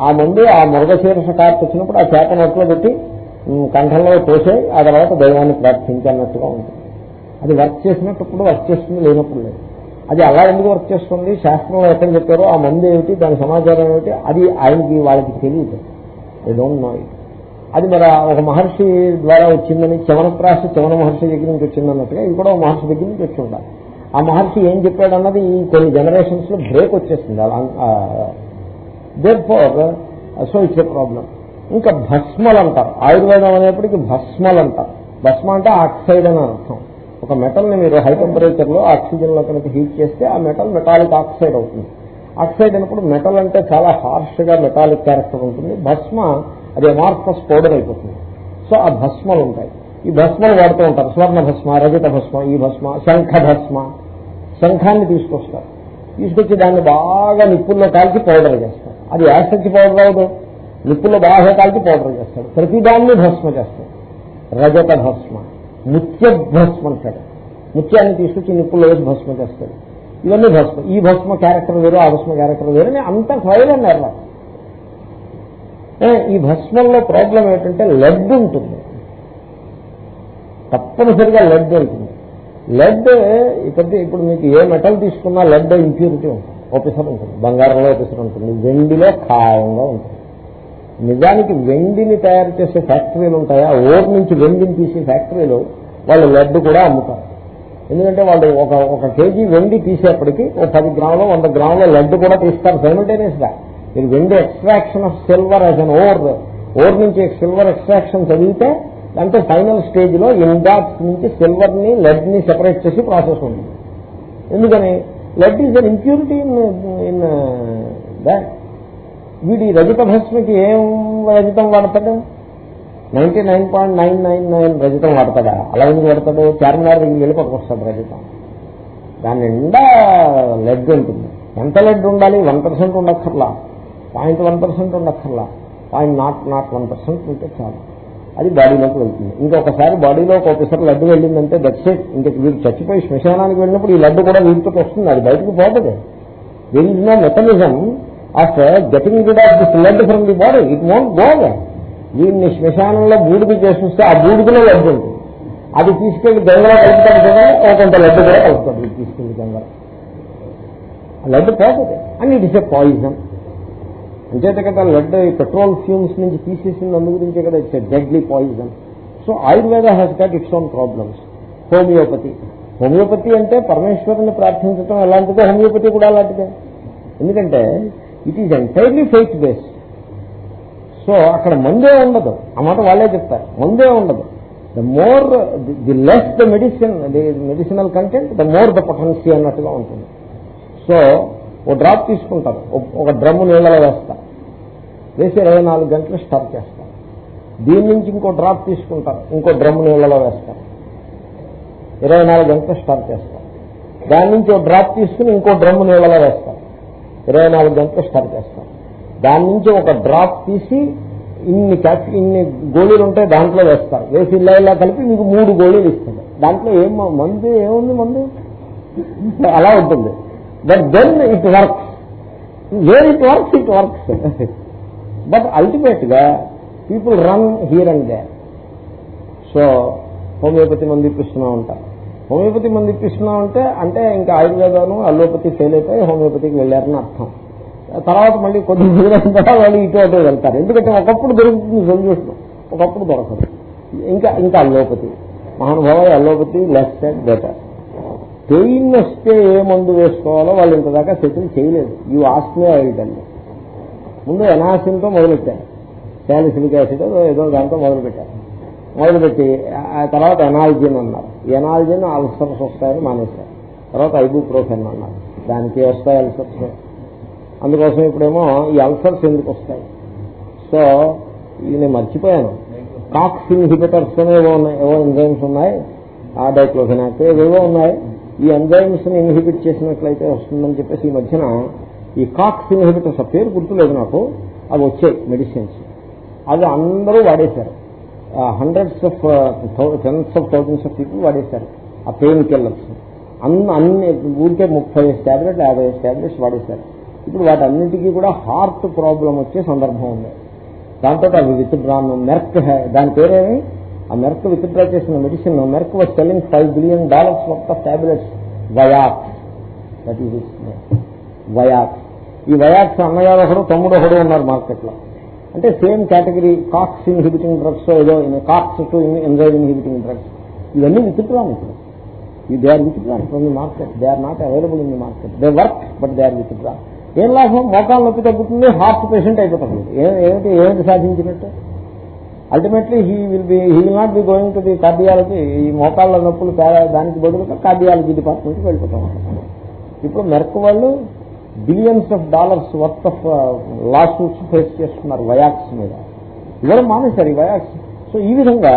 ఆ మందు ఆ మృగశీర్ష కార్త వచ్చినప్పుడు ఆ చేత నోట్లో పెట్టి కంఠంలో పోసే ఆ తర్వాత దైవాన్ని ప్రార్థించన్నట్టుగా ఉంటుంది. అది వర్క్ చేసినప్పుడు వర్క్ చేస్తుంది లేనప్పుడు లేదు. అది అలా ఎందుకు వర్క్ చేస్తుంది? శాస్త్రంలో ఎక్కడ చెప్పారో ఆ మంది ఏమిటి దాని సమాచారం ఏమిటి అది ఆయనకి వాళ్ళకి తెలియదు. ఐ డోంట్ నో ఇట్ అది మరి ఒక మహర్షి ద్వారా వచ్చిందని చవనప్రాస చవన మహర్షి దగ్గర నుంచి వచ్చిందన్నట్టుగా ఇది కూడా ఒక మహర్షి దగ్గర నుంచి వచ్చి ఉండాలి. ఆ మహర్షి ఏం చెప్పాడు అన్నది ఈ కొన్ని జనరేషన్స్లో బ్రేక్ వచ్చేసింది. అలా therefore so it's a problem ఇంకా భస్మలు అంటారు ఆయుర్వేదం అనేప్పటికీ భస్మలు అంటారు భస్మ అంటే ఆక్సైడ్ అని అర్థం. ఒక మెటల్ని మీరు హై టెంపరేచర్లో ఆక్సిజన్లో కనుక హీట్ చేస్తే ఆ మెటల్ మెటాలిక్ ఆక్సైడ్ అవుతుంది. ఆక్సైడ్ అయినప్పుడు మెటల్ అంటే చాలా హార్ష్గా మెటాలిక్ క్యారెక్టర్ ఉంటుంది. భస్మ అది ఎమార్ఫస్ పౌడర్ అయిపోతుంది. సో ఆ భస్మలు ఉంటాయి. ఈ భస్మలు వాడుతూ ఉంటారు. స్వర్ణ భస్మ రజత భస్మ ఈ భస్మ శంఖ భస్మ. శంఖాన్ని తీసుకొస్తారు. తీసుకొచ్చి దాన్ని బాగా నిప్పుల్లో కాల్చి పౌడర్ చేస్తారు. అది యాసిడ్ పౌడర్ అవదు నిప్పుల్లో బాగా కాల్చి పౌడర్ చేస్తాడు ప్రతిదాన్ని భస్మ చేస్తాడు రజత భస్మ. ముత్య భస్మ అంటాడు ముత్యాన్ని తీసుకొచ్చి నిప్పుల్లో వేసి భస్మ చేస్తాడు ఇవన్నీ భస్మ. ఈ భస్మ క్యారెక్టర్ వేరు ఆ భస్మ క్యారెక్టర్ వేరు అని అంత ఫైల్ అన్నారు ఈ భస్మంలో ప్రాబ్లం ఏంటంటే లెడ్ ఉంటుంది. తప్పనిసరిగా లెడ్ ఉంటుంది. లెడ్ ఇప్పుడు ఇప్పుడు మీకు ఏ మెటల్ తీసుకున్నా లెడ్ ఇంప్యూరిటీ ఉంటుంది. ఒకసారి ఉంటుంది. బంగారంలో ఒకసారి ఉంటుంది. వెండిలో ఖాయంగా ఉంటుంది. నిజానికి వెండిని తయారు చేసే ఫ్యాక్టరీలు ఉంటాయా? ఓర్ నుంచి వెండిని తీసే ఫ్యాక్టరీలు వాళ్ళు లడ్డు కూడా అమ్ముతారు. ఎందుకంటే వాళ్ళు ఒక ఒక కేజీ వెండి తీసేప్పటికి ఒక పది గ్రాములు వంద గ్రాముల లడ్డు కూడా తీస్తారు సైమల్టేనియస్గా మీరు వెండి extraction of silver as an ore ore నుంచి సిల్వర్ ఎక్స్ట్రాక్షన్ చదివితే అంటే ఫైనల్ స్టేజ్లో ఇండాట్స్ నుంచి సిల్వర్ని లెడ్ని సెపరేట్ చేసి ప్రాసెస్ ఉంది ఎందుకని lead is an impurity in in that వీడి రజత భస్మికి ఏం రజతం వాడతాడు? Ninety nine point nine nine nine రజతం వాడతాడా? అలా ఎందుకు వాడతాడు? చార్మినార్ ఇంక వెళ్ళి పట్టుకొస్తాడు రజతం. దాని నిండా లెడ్ ఉంటుంది. ఎంత లెడ్ ఉండాలి? వన్ పర్సెంట్ ఉండక్కర్లా. Point one percent ఉండక్కర్లా. Point naught naught one percent ఉంటే చాలు. అది బాడీలోకి వెళ్తుంది. ఇంకొకసారి బాడీలోకి ఒకసారి లడ్డు వెళ్ళిందంటే దట్స్ ఇట్ ఇంక వీరు చచ్చిపోయి శ్మశానానికి వెళ్ళినప్పుడు ఈ లడ్డు కూడా వీటితో వస్తుంది. అది బయటకు పోతుంది. There is no mechanism of getting rid of this lead from the body it won't go దీన్ని శ్మశానంలో బూడిద చేసిస్తే ఆ బూడిదలో లడ్డు ఉంటుంది అది తీసుకెళ్ళి గంగలో కలుపుతాడు కదా కొంత లడ్డు కూడా కలుపుతాడు తీసుకెళ్ళి గంగలో. లడ్డు పోతుంది. And it is a poison అంచేత కదా లెడ్ పెట్రోల్ ఫ్యూమ్స్ నుంచి తీసేసింది అందు గురించే కదా it's deadly poison so Ayurveda has got its own problems homeopathy homeopathy అంటే పరమేశ్వరుని ప్రార్థించడం ఎలాంటిదో హోమియోపతి కూడా అలాంటిదే. ఎందుకంటే it is entirely faith based so అక్కడ మందే ఉండదు. ఆ మాట వాళ్ళే చెప్తారు. మందే ఉండదు. The more the less the medicine the medicinal content the more the potency అన్నట్టుగా ఉంటుంది. సో ఓ డ్రాప్ తీసుకుంటారు. ఒక డ్రమ్ము నీళ్ళలో వేస్తారు. వేసి ఇరవై నాలుగు గంటలు స్టార్ట్ చేస్తారు. దీని నుంచి ఇంకో డ్రాప్ తీసుకుంటారు. ఇంకో డ్రమ్ము నీళ్ళలో వేస్తారు. ఇరవై నాలుగు గంటలు స్టార్ట్ చేస్తారు. దాని నుంచి ఓ డ్రాప్ తీసుకుని ఇంకో డ్రమ్ము నీళ్ళలో వేస్తారు. ఇరవై నాలుగు గంటలు స్టార్ట్ చేస్తాం. దాని నుంచి ఒక డ్రాప్ తీసి ఇన్ని క్యాప్ ఇన్ని గోళీలు ఉంటాయి దాంట్లో వేస్తారు. వేసి ఇలా ఇలా కలిపి మీకు మూడు గోళీలు ఇస్తుంది దాంట్లో ఏం మందు ఏముంది మందు? అలా ఉంటుంది. But then it works where it works it works but అల్టిమేట్గా people run here and they so homeopathy మంది ఇప్పిస్తున్నాం ఉంటారు. హోమియోపతి మంది ఇప్పిస్తున్నాం అంటే అంటే ఇంకా ఆయుర్వేదాను అల్లోపతి ఫెయిల్ అయిపోయి హోమియోపతికి వెళ్ళారని అర్థం. తర్వాత మళ్ళీ కొద్ది రోజులైన తర్వాత వాళ్ళు ఇటు అటు వెళ్తారు. ఎందుకంటే ఒకప్పుడు దొరుకుతుంది సొల్యూషన్. ఒకప్పుడు దొరకదు. ఇంకా ఇంకా అల్లోపతి. మహానుభావ allopathy less side better pain వస్తే ఏ మందు వేసుకోవాలో వాళ్ళు ఇంతదాకా సెటిల్ చేయలేదు. యూ ఆస్మే ఐటల్ ముందు ఎనాసిన్తో మొదలెట్టారు శాలిసిలిక్ యాసిడ్ ఏదో దాంతో మొదలుపెట్టారు. మొదలుపెట్టి ఆ తర్వాత ఎనాల్జిన్ అన్నారు. ఎనాల్జిన్ అల్సర్స్ వస్తాయని మానేశారు. తర్వాత ఐబుప్రోఫెన్ అన్నారు. దానికి వస్తాయి అల్సర్స్ అందుకోసం ఇప్పుడేమో ఈ అల్సర్స్ ఎందుకు వస్తాయి? సో ఇది నేను మర్చిపోయాను. టాక్స్ ఇన్హిబిటర్స్ అనేవో ఉన్నాయి ఏవో ఎంజైమ్స్ ఉన్నాయి. ఆ డైక్లోఫెనాక్ ఏవేవో ఉన్నాయి. ఈ ఎంజైమ్స్ని ఇన్హిబిట్ చేసినట్లయితే వస్తుందని చెప్పేసి ఈ మధ్యన ఈ కాక్స్ ఇన్హిబిటర్స్ పేరు గుర్తులేదు నాకు. అవి వచ్చాయి మెడిసిన్స్. అవి అందరూ వాడేశారు. Hundreds of tens of thousands of people వాడేశారు. ఆ పెయిన్ కిల్లర్స్ అన్ని అన్ని ఊరికే ముప్పై ట్యాబ్లెట్లు యాభై ట్యాబ్లెట్స్ వాడేశారు. ఇప్పుడు వాటన్నిటికీ కూడా హార్ట్ ప్రాబ్లం వచ్చే సందర్భం ఉంది. దాంతో అవి విత్డ్రాన్ మెర్క్ దాని పేరేమి? ఆ మెర్క్ విత్డ్రా చేసిన medicine Merck was selling five billion dollars worth of tablets Vioxx that is Vioxx ఈ వయాక్స్ అన్నయ్య ఒకడు తమ్ముడు ఒకడు ఉన్నారు మార్కెట్లో అంటే same category COX inhibiting drugs ఏదో COX two enzyme inhibiting drugs. ఇవన్నీ విచిత్రాలు ఇప్పుడు. They are విచిత్రాలు from the market they are not available in the market they work but they are విచిత్రా. ఏం లాభం? మోకాలు నొప్పి తగ్గుతుంది హార్ట్ పేషెంట్ అయిపోతుంది ఏమిటి ఏమిటి సాధించినట్టు? Ultimately he will be he will not be going to the cardiology ఈ మోకాళ్ళ నొప్పులు దానికి బదులుగా కార్డియాలజీ డిపార్ట్మెంట్కి వెళ్ళిపోతాం. ఇప్పుడు మెర్క్ వాళ్ళు billions of dollars worth of lawsuits face చేస్తున్నారు వయాక్స్ మీద. ఇవ్వడం మానేశారు ఈ వయాక్స్ సో ఈ విధంగా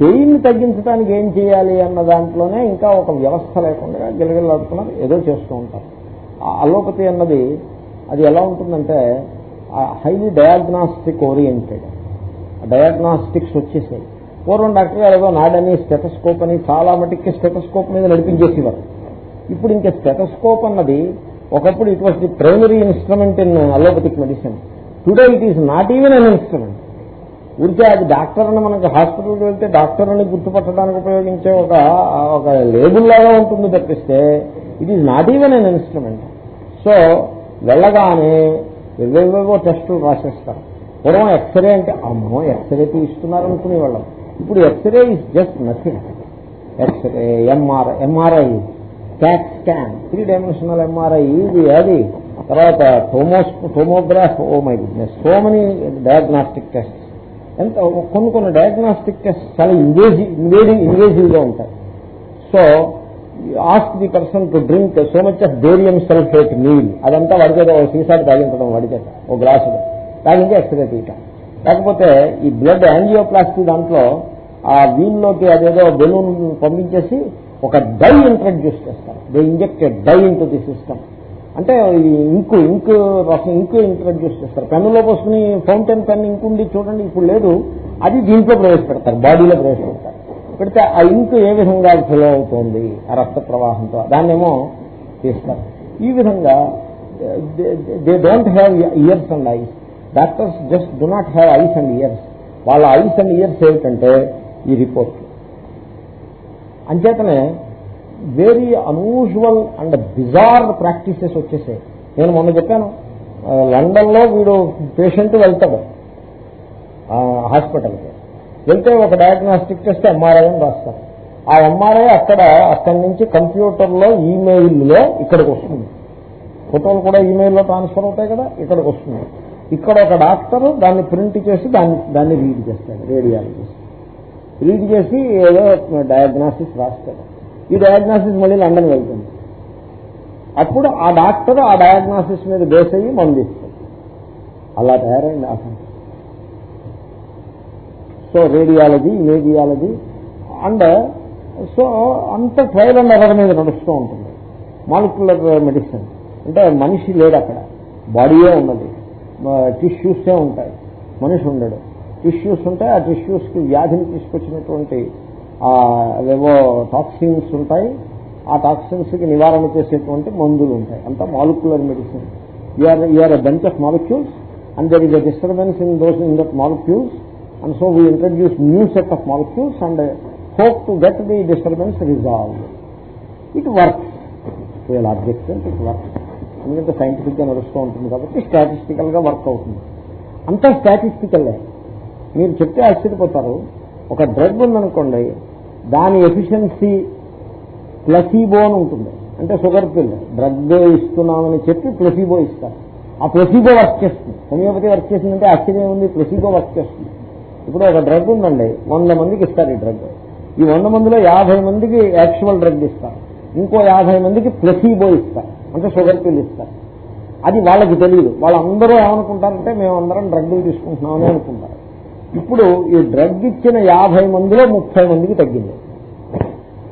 పెయిన్ తగ్గించడానికి ఏం చేయాలి అన్న దాంట్లోనే ఇంకా ఒక వ్యవస్థ లేకుండా గిలగిలాడుతున్నారు ఏదో చేస్తూ ఉంటారు. అలోపతి అన్నది అది ఎలా ఉంటుందంటే హైలీ డయాగ్నాస్టిక్ ఓరియంటెడ్ డయాగ్నాస్టిక్స్ వచ్చేసాయి. పూర్వం డాక్టర్ గారు ఏదో నాడని స్టెటస్కోప్ అని చాలా మటుక్కి స్టెటస్కోప్ మీద నడిపించేసేవారు. ఇప్పుడు ఇంకా స్టెటస్కోప్ అన్నది ఒకప్పుడు it was the primary instrument in allopathic medicine today it is not even an instrument ఊరికే అది డాక్టర్ అని మనకి హాస్పిటల్కి వెళ్తే డాక్టర్ అని గుర్తుపట్టడానికి ఉపయోగించే ఒక ఒక లేబుల్ లాగా ఉంటుంది తప్పిస్తే it is not even an instrument so వెళ్ళగానే ఎవేవేవో టెస్టులు రాసేస్తారు. పూర్వం ఎక్స్రే అంటే అమ్మో ఎక్స్రే తీస్తున్నారు అనుకునేవాళ్ళం ఇప్పుడు x-ray is just nothing x-ray MRI MRI CAT scan three dimensional MRI ఇది అది తర్వాత tomos tomograph oh my goodness so many diagnostic test ఎంత కొన్ని కొన్ని డయాగ్నాస్టిక్ టెస్ట్ చాలా ఇన్వేజివ్ ఇన్వేడింగ్ ఇన్వేజివ్గా ఉంటాయి. So ask the person to drink so much of barium sulphate Neel అదంతా వాడి చేత ఒక సీసాడు తాగించడం వాడి చేత ఓ గ్లాసులో తాగించి ఎక్స్రే తీయటం. లేకపోతే ఈ బ్లడ్ యాంజియోప్లాస్టీ దాంట్లో ఆ వీల్లోకి అదేదో బెలూన్ పంపించేసి ఒక డై ఇంట్రడ్యూస్ చేస్తారు they injected dye in the system అంటే ఇంకు ఇంకు రసం ఇంకు ఇంట్రడ్యూస్ చేస్తారు. పెన్నులో పోసుకుని ఫౌంటైన్ పెన్ ఇంకు ఉంది చూడండి ఇప్పుడు లేదు. అది దీంట్లో ప్రవేశపెడతారు బాడీలో ప్రవేశపెడతారు. పెడితే ఆ ఇంకు ఏ విధంగా ఫిలో అవుతోంది ఆ రక్త ప్రవాహంతో దాన్నేమో తీస్తారు. ఈ విధంగా they don't have ears and eyes doctors just do not have eyes and ears వాళ్ళ ఐస్ అండ్ ఇయర్స్ ఏమిటంటే ఈ రిపోర్ట్ అంచేతనే very unusual and bizarre practices వచ్చేసాయి. నేను మొన్న చెప్పాను లండన్లో వీడు పేషెంట్ వెళ్తాడు హాస్పిటల్కి. వెళ్తే ఒక డయాగ్నాస్టిక్ టెస్ట్ ఎంఆర్ఐ అని రాస్తారు. ఆ ఎంఆర్ఐ అక్కడ అక్కడి నుంచి కంప్యూటర్లో ఈమెయిల్లో ఇక్కడికి వస్తుంది. ఫోటోలు కూడా ఈమెయిల్లో ట్రాన్స్ఫర్ అవుతాయి కదా ఇక్కడికి వస్తుంది. ఇక్కడ ఒక డాక్టర్ దాన్ని ప్రింట్ చేసి దాన్ని దాన్ని రీడ్ చేస్తాడు రేడియాలజిస్ట్ రీడ్ చేసి ఏదో డయాగ్నాసిస్ రాస్తాడు. ఈ డయాగ్నాసిస్ మళ్ళీ లండన్ వెళ్తుంది. అప్పుడు ఆ డాక్టర్ ఆ డయాగ్నాసిస్ మీద బేస్ అయ్యి మందిస్తాడు అలా తయారైంది ఆ so radiology imageology and so అంత ట్రయల్ అండ్ ఎర్రర్ మీద నడుస్తూ ఉంటుంది. మాలిక్యులర్ మెడిసిన్ అంటే మనిషి లేడు అక్కడ. బాడీయే ఉన్నది టిష్యూసే ఉంటాయి. మనిషి ఉండడు. టిష్యూస్ ఉంటాయి. ఆ టిష్యూస్కి వ్యాధిని తీసుకొచ్చినటువంటి అవేవో టాక్సిన్స్ ఉంటాయి. ఆ టాక్సిన్స్కి నివారణ చేసేటువంటి మందులు ఉంటాయి. అంతా molecular medicine you are you are a bench of molecules and there is a disturbance in those in that molecules and so we introduce new set of molecules and hope to get the disturbance resolve it works వీళ్ళ objection it works ఎందుకంటే సైంటిఫిక్గా నడుస్తూ ఉంటుంది కాబట్టి స్టాటిస్టికల్గా work అవుతుంది. అంతా స్టాటిస్టికల్లే మీరు చెప్తే ఆశ్చర్యపోతారు. ఒక డ్రగ్ ఉందనుకోండి దాని ఎఫిషియన్సీ ప్లసీబో అని ఉంటుంది. అంటే షుగర్ పిల్ డ్రగ్ ఇస్తున్నామని చెప్పి ప్లసీబో ఇస్తారు. ఆ ప్లసీబో వర్క్ చేస్తుంది. హోమియోపతి వర్క్ చేసిందంటే ఆశ్చర్యం ఉంది ప్లసీబో వర్క్ చేస్తుంది. ఇప్పుడు ఒక డ్రగ్ ఉందండి వంద మందికి ఇస్తారు ఈ డ్రగ్ ఈ వంద మందిలో యాభై మందికి యాక్చువల్ డ్రగ్ ఇస్తారు. ఇంకో యాభై మందికి ప్లసీబో ఇస్తారు. అంటే షుగర్ పిల్ ఇస్తారు. అది వాళ్ళకి తెలియదు వాళ్ళందరూ ఏమనుకుంటారంటే మేమందరం డ్రగ్లు తీసుకుంటున్నామని అనుకుంటారు. ఇప్పుడు ఈ డ్రగ్ ఇచ్చిన యాభై మందిలో ముప్పై మందికి తగ్గింది.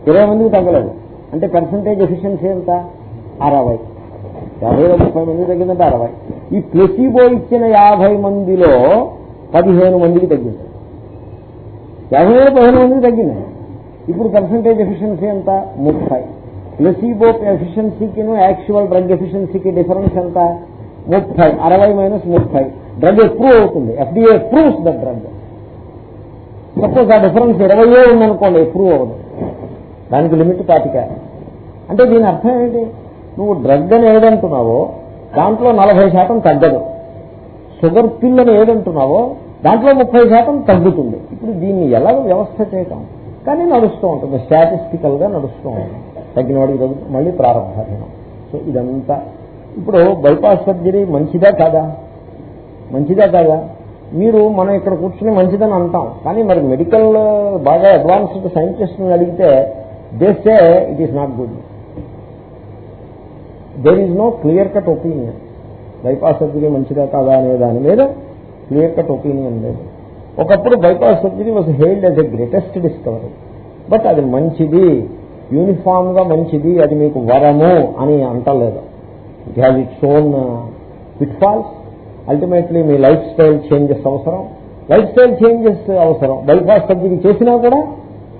ఇరవై మందికి తగ్గలేదు. అంటే పర్సంటేజ్ ఎఫిషియన్సీ ఎంత? అరవై. యాభైలో ముప్పై మందికి తగ్గిందంటే అరవై. ఈ ప్లెసిబో ఇచ్చిన యాభై మందిలో పదిహేను మందికి తగ్గింది. యాభైలో పదిహేను మందికి తగ్గింది. ఇప్పుడు పర్సంటేజ్ ఎఫిషియన్సీ ఎంత? ముప్పై. ప్లెసిబో ఎఫిషియన్సీకి యాక్చువల్ డ్రగ్ ఎఫిషియన్సీకి డిఫరెన్స్ ఎంత? ముప్పై. అరవై మైనస్ ముప్పై. డ్రగ్ ఎప్రూవ్ అవుతుంది. FDA approves the drug suppose ఆ డిఫరెన్స్ ఇరవయే ఉందనుకోండి ఎప్రూవ్ అవ్వదు. దానికి లిమిట్ పాతిక అంటే దీని అర్థం ఏంటి? నువ్వు డ్రగ్ అని ఏదంటున్నావో దాంట్లో నలభై శాతం తగ్గదు. షుగర్ పిల్ అని ఏదంటున్నావో దాంట్లో ముప్పై శాతం తగ్గుతుంది. ఇప్పుడు దీన్ని ఎలా వ్యవస్థ చేయటం? కానీ నడుస్తూ ఉంటుంది. స్టాటిస్టికల్గా నడుస్తూ ఉంటుంది. తగ్గిన వాడికి తగ్గుతుంది మళ్ళీ ప్రారంభాధీనం. సో ఇదంతా. ఇప్పుడు బైపాస్ సర్జరీ మంచిదా కాదా? మంచిదా కాదా? మీరు మనం ఇక్కడ కూర్చుని మంచిదని అంటాం. కానీ మరి మెడికల్ బాగా అడ్వాన్స్డ్ సైంటిస్ట్ని అడిగితే దేస్తే it is not good there is no clear cut opinion bypass surgery మంచిదా కాదా అనే దాని మీద క్లియర్ కట్ ఒపీనియన్ లేదు. ఒకప్పుడు bypass surgery was hailed as a greatest discovery but అది మంచిది. యూనిఫామ్గా మంచిది. అది మీకు వరము అని అంటలేదు. It has its own pitfalls ultimately me lifestyle changes అవసరం. లైఫ్ స్టైల్ చేంజెస్ అవసరం. బైపాస్ సర్జరీ చేసినా కూడా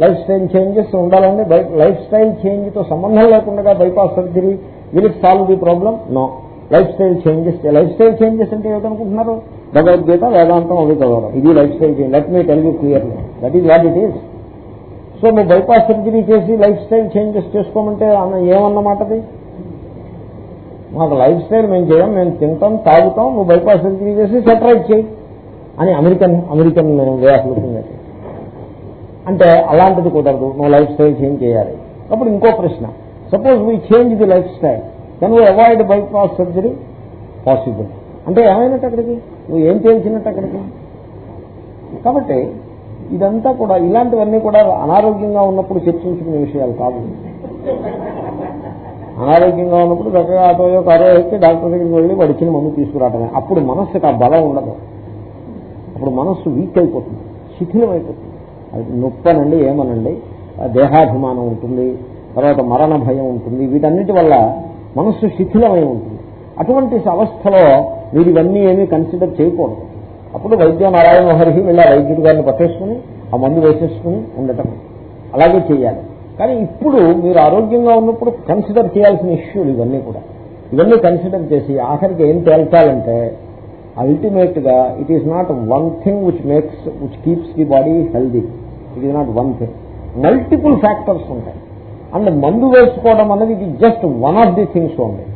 లైఫ్ స్టైల్ చేంజెస్ ఉండాలండి. లైఫ్ స్టైల్ చేంజ్తో సంబంధం లేకుండా bypass surgery will it solve the problem no lifestyle changes lifestyle changes అంటే ఏమిటనుకుంటున్నారు? భగవద్గీత వేదాంతం అవి చదవడం. ఇది lifestyle change let me tell you clearly that is what it is so నువ్వు బైపాస్ సర్జరీ చేసి లైఫ్ స్టైల్ చేంజెస్ చేసుకోమంటే అన్న ఏమన్నమాటది? మాకు లైఫ్ స్టైల్ మేము చేయం మేము తింటాం తాగుతాం నువ్వు బైపాస్ సర్జరీ చేసి సెటరైట్ చేయి అని American American way of looking at అంటే అలాంటిది కుదరదు నువ్వు లైఫ్ స్టైల్ చేంజ్ చేయాలి. అప్పుడు ఇంకో ప్రశ్న suppose we change the lifestyle can we avoid bypass surgery possible అంటే ఏమైనట్టు అక్కడికి? నువ్వు ఏం తేల్చినట్టు అక్కడికి? కాబట్టి ఇదంతా కూడా ఇలాంటివన్నీ కూడా అనారోగ్యంగా ఉన్నప్పుడు చర్చించుకునే విషయాలు కాదు అనారోగ్యంగా ఉన్నప్పుడు చక్కగా ఆటోయో కారో ఎక్కి డాక్టర్ దగ్గరికి వెళ్ళి వడిచిన మందు తీసుకురావటమే. అప్పుడు మనస్సుకు ఆ బలం ఉండదు. అప్పుడు మనస్సు వీక్ అయిపోతుంది. శిథిలమైపోతుంది. అది నొప్పనండి ఏమనండి? దేహాభిమానం ఉంటుంది తర్వాత మరణ భయం ఉంటుంది. వీటన్నిటి వల్ల మనస్సు శిథిలమై ఉంటుంది. అటువంటి అవస్థలో మీరు ఇవన్నీ ఏమీ కన్సిడర్ చేయకూడదు. అప్పుడు వైద్య నారాయణ మహర్షి వెళ్ళి ఆ వైద్యుడు గారిని పట్టేసుకుని ఆ మందు వేసేసుకుని ఉండటం. అలాగే చేయాలి. కానీ ఇప్పుడు మీరు ఆరోగ్యంగా ఉన్నప్పుడు కన్సిడర్ చేయాల్సిన ఇష్యూలు ఇవన్నీ కూడా. ఇవన్నీ కన్సిడర్ చేసి ఆఖరికి ఏం తేల్చాలంటే అల్టిమేట్గా it is not one thing which makes which keeps the body healthy it is not one thing multiple factors ఉంటాయి. అండ్ మందు వేసుకోవడం అనేది ఇది just one of the things only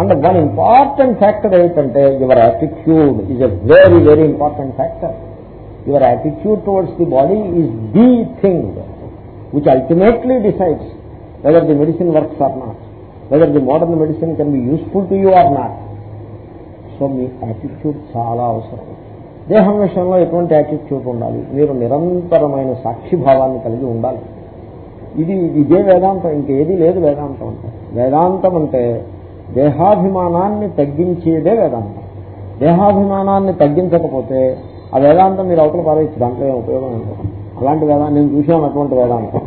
and one important factor ఏమిటంటే your attitude is a very very important factor your attitude towards the body is the thing which ultimately decides whether the medicine works or not whether the modern medicine can be useful to you or not so me attitude చాలా అవసరం. దేహం విషయంలో ఎటువంటి attitude ఉండాలి? మీరు నిరంతరమైన సాక్షిభావాన్ని కలిగి ఉండాలి. ఇది ఇదే వేదాంతం. ఇంకేది లేదు వేదాంతం అంటే. వేదాంతం అంటే దేహాభిమానాన్ని తగ్గించేదే వేదాంతం. దేహాభిమానాన్ని తగ్గించకపోతే ఆ వేదాంతం మీరు అవతల పారేయచ్చు. దాంట్లో ఉపయోగం ఉంటుంది అలాంటి వేదాంతం నేను చూశాను అటువంటి వేదాంతం.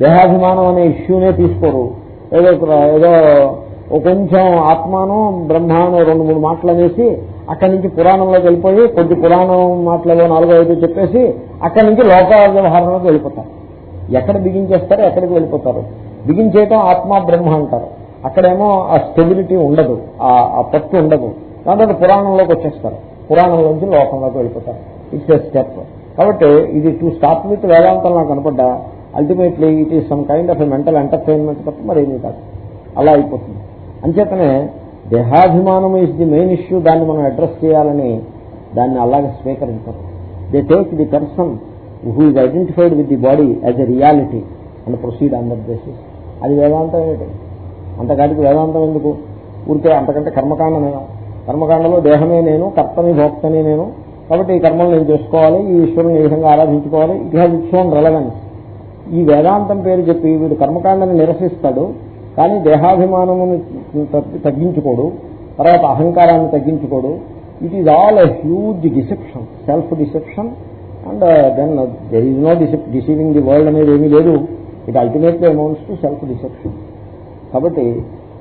దేహాభిమానం అనే ఇష్యూనే తీసుకోరు. ఏదో ఏదో కొంచెం ఆత్మానం బ్రహ్మాను రెండు మూడు మాటలు అనేసి అక్కడి నుంచి పురాణంలోకి వెళ్ళిపోయి కొద్ది పురాణం మాటలలో నాలుగో ఐదు చెప్పేసి అక్కడి నుంచి లోక వ్యవహారంలోకి వెళ్ళిపోతారు. ఎక్కడ బిగించేస్తారు ఎక్కడికి వెళ్ళిపోతారు? బిగించేయటం ఆత్మ బ్రహ్మ అంటారు. అక్కడేమో ఆ స్టెబిలిటీ ఉండదు ఆ పట్టు ఉండదు. దాని తర్వాత పురాణంలోకి వచ్చేస్తారు. పురాణంలోంచి లోకంలోకి వెళ్ళిపోతారు. ఇట్స్ ఎ స్టెప్ కాబట్టి ఇది టు స్టార్ట్ విత్ వేదాంతం నాకు కనపడ్డా ultimately it is some kind of mental entertainment తప్ప మరేమీ కాదు. అలా అయిపోతుంది. అంచేతనే దేహాభిమానం ఈజ్ ది మెయిన్ ఇష్యూ దాన్ని మనం అడ్రస్ చేయాలని దాన్ని అలాగే స్వీకరించరు. They take the person who is identified with the body as a reality and proceed on that basis అది వేదాంతం ఏంటి? అంతకాటికి వేదాంతం ఎందుకు? ఊరికే అంతకంటే కర్మకాండ నేను కర్మకాండలో దేహమే నేను కర్తని భోక్తని నేను కాబట్టి ఈ కర్మలు నేను చేసుకోవాలి ఈ ఈశ్వరుని ఈ విధంగా ఆరాధించుకోవాలి it has its own relevance ఈ వేదాంతం పేరు చెప్పి వీడు కర్మకాండని నిరసిస్తాడు కానీ దేహాభిమానమును తగ్గించుకోడు తర్వాత అహంకారాన్ని తగ్గించుకోడు. It is all a huge deception self deception and then there is no deceiving the world అనేది ఏమీ లేదు. It ultimately amounts to self deception కాబట్టి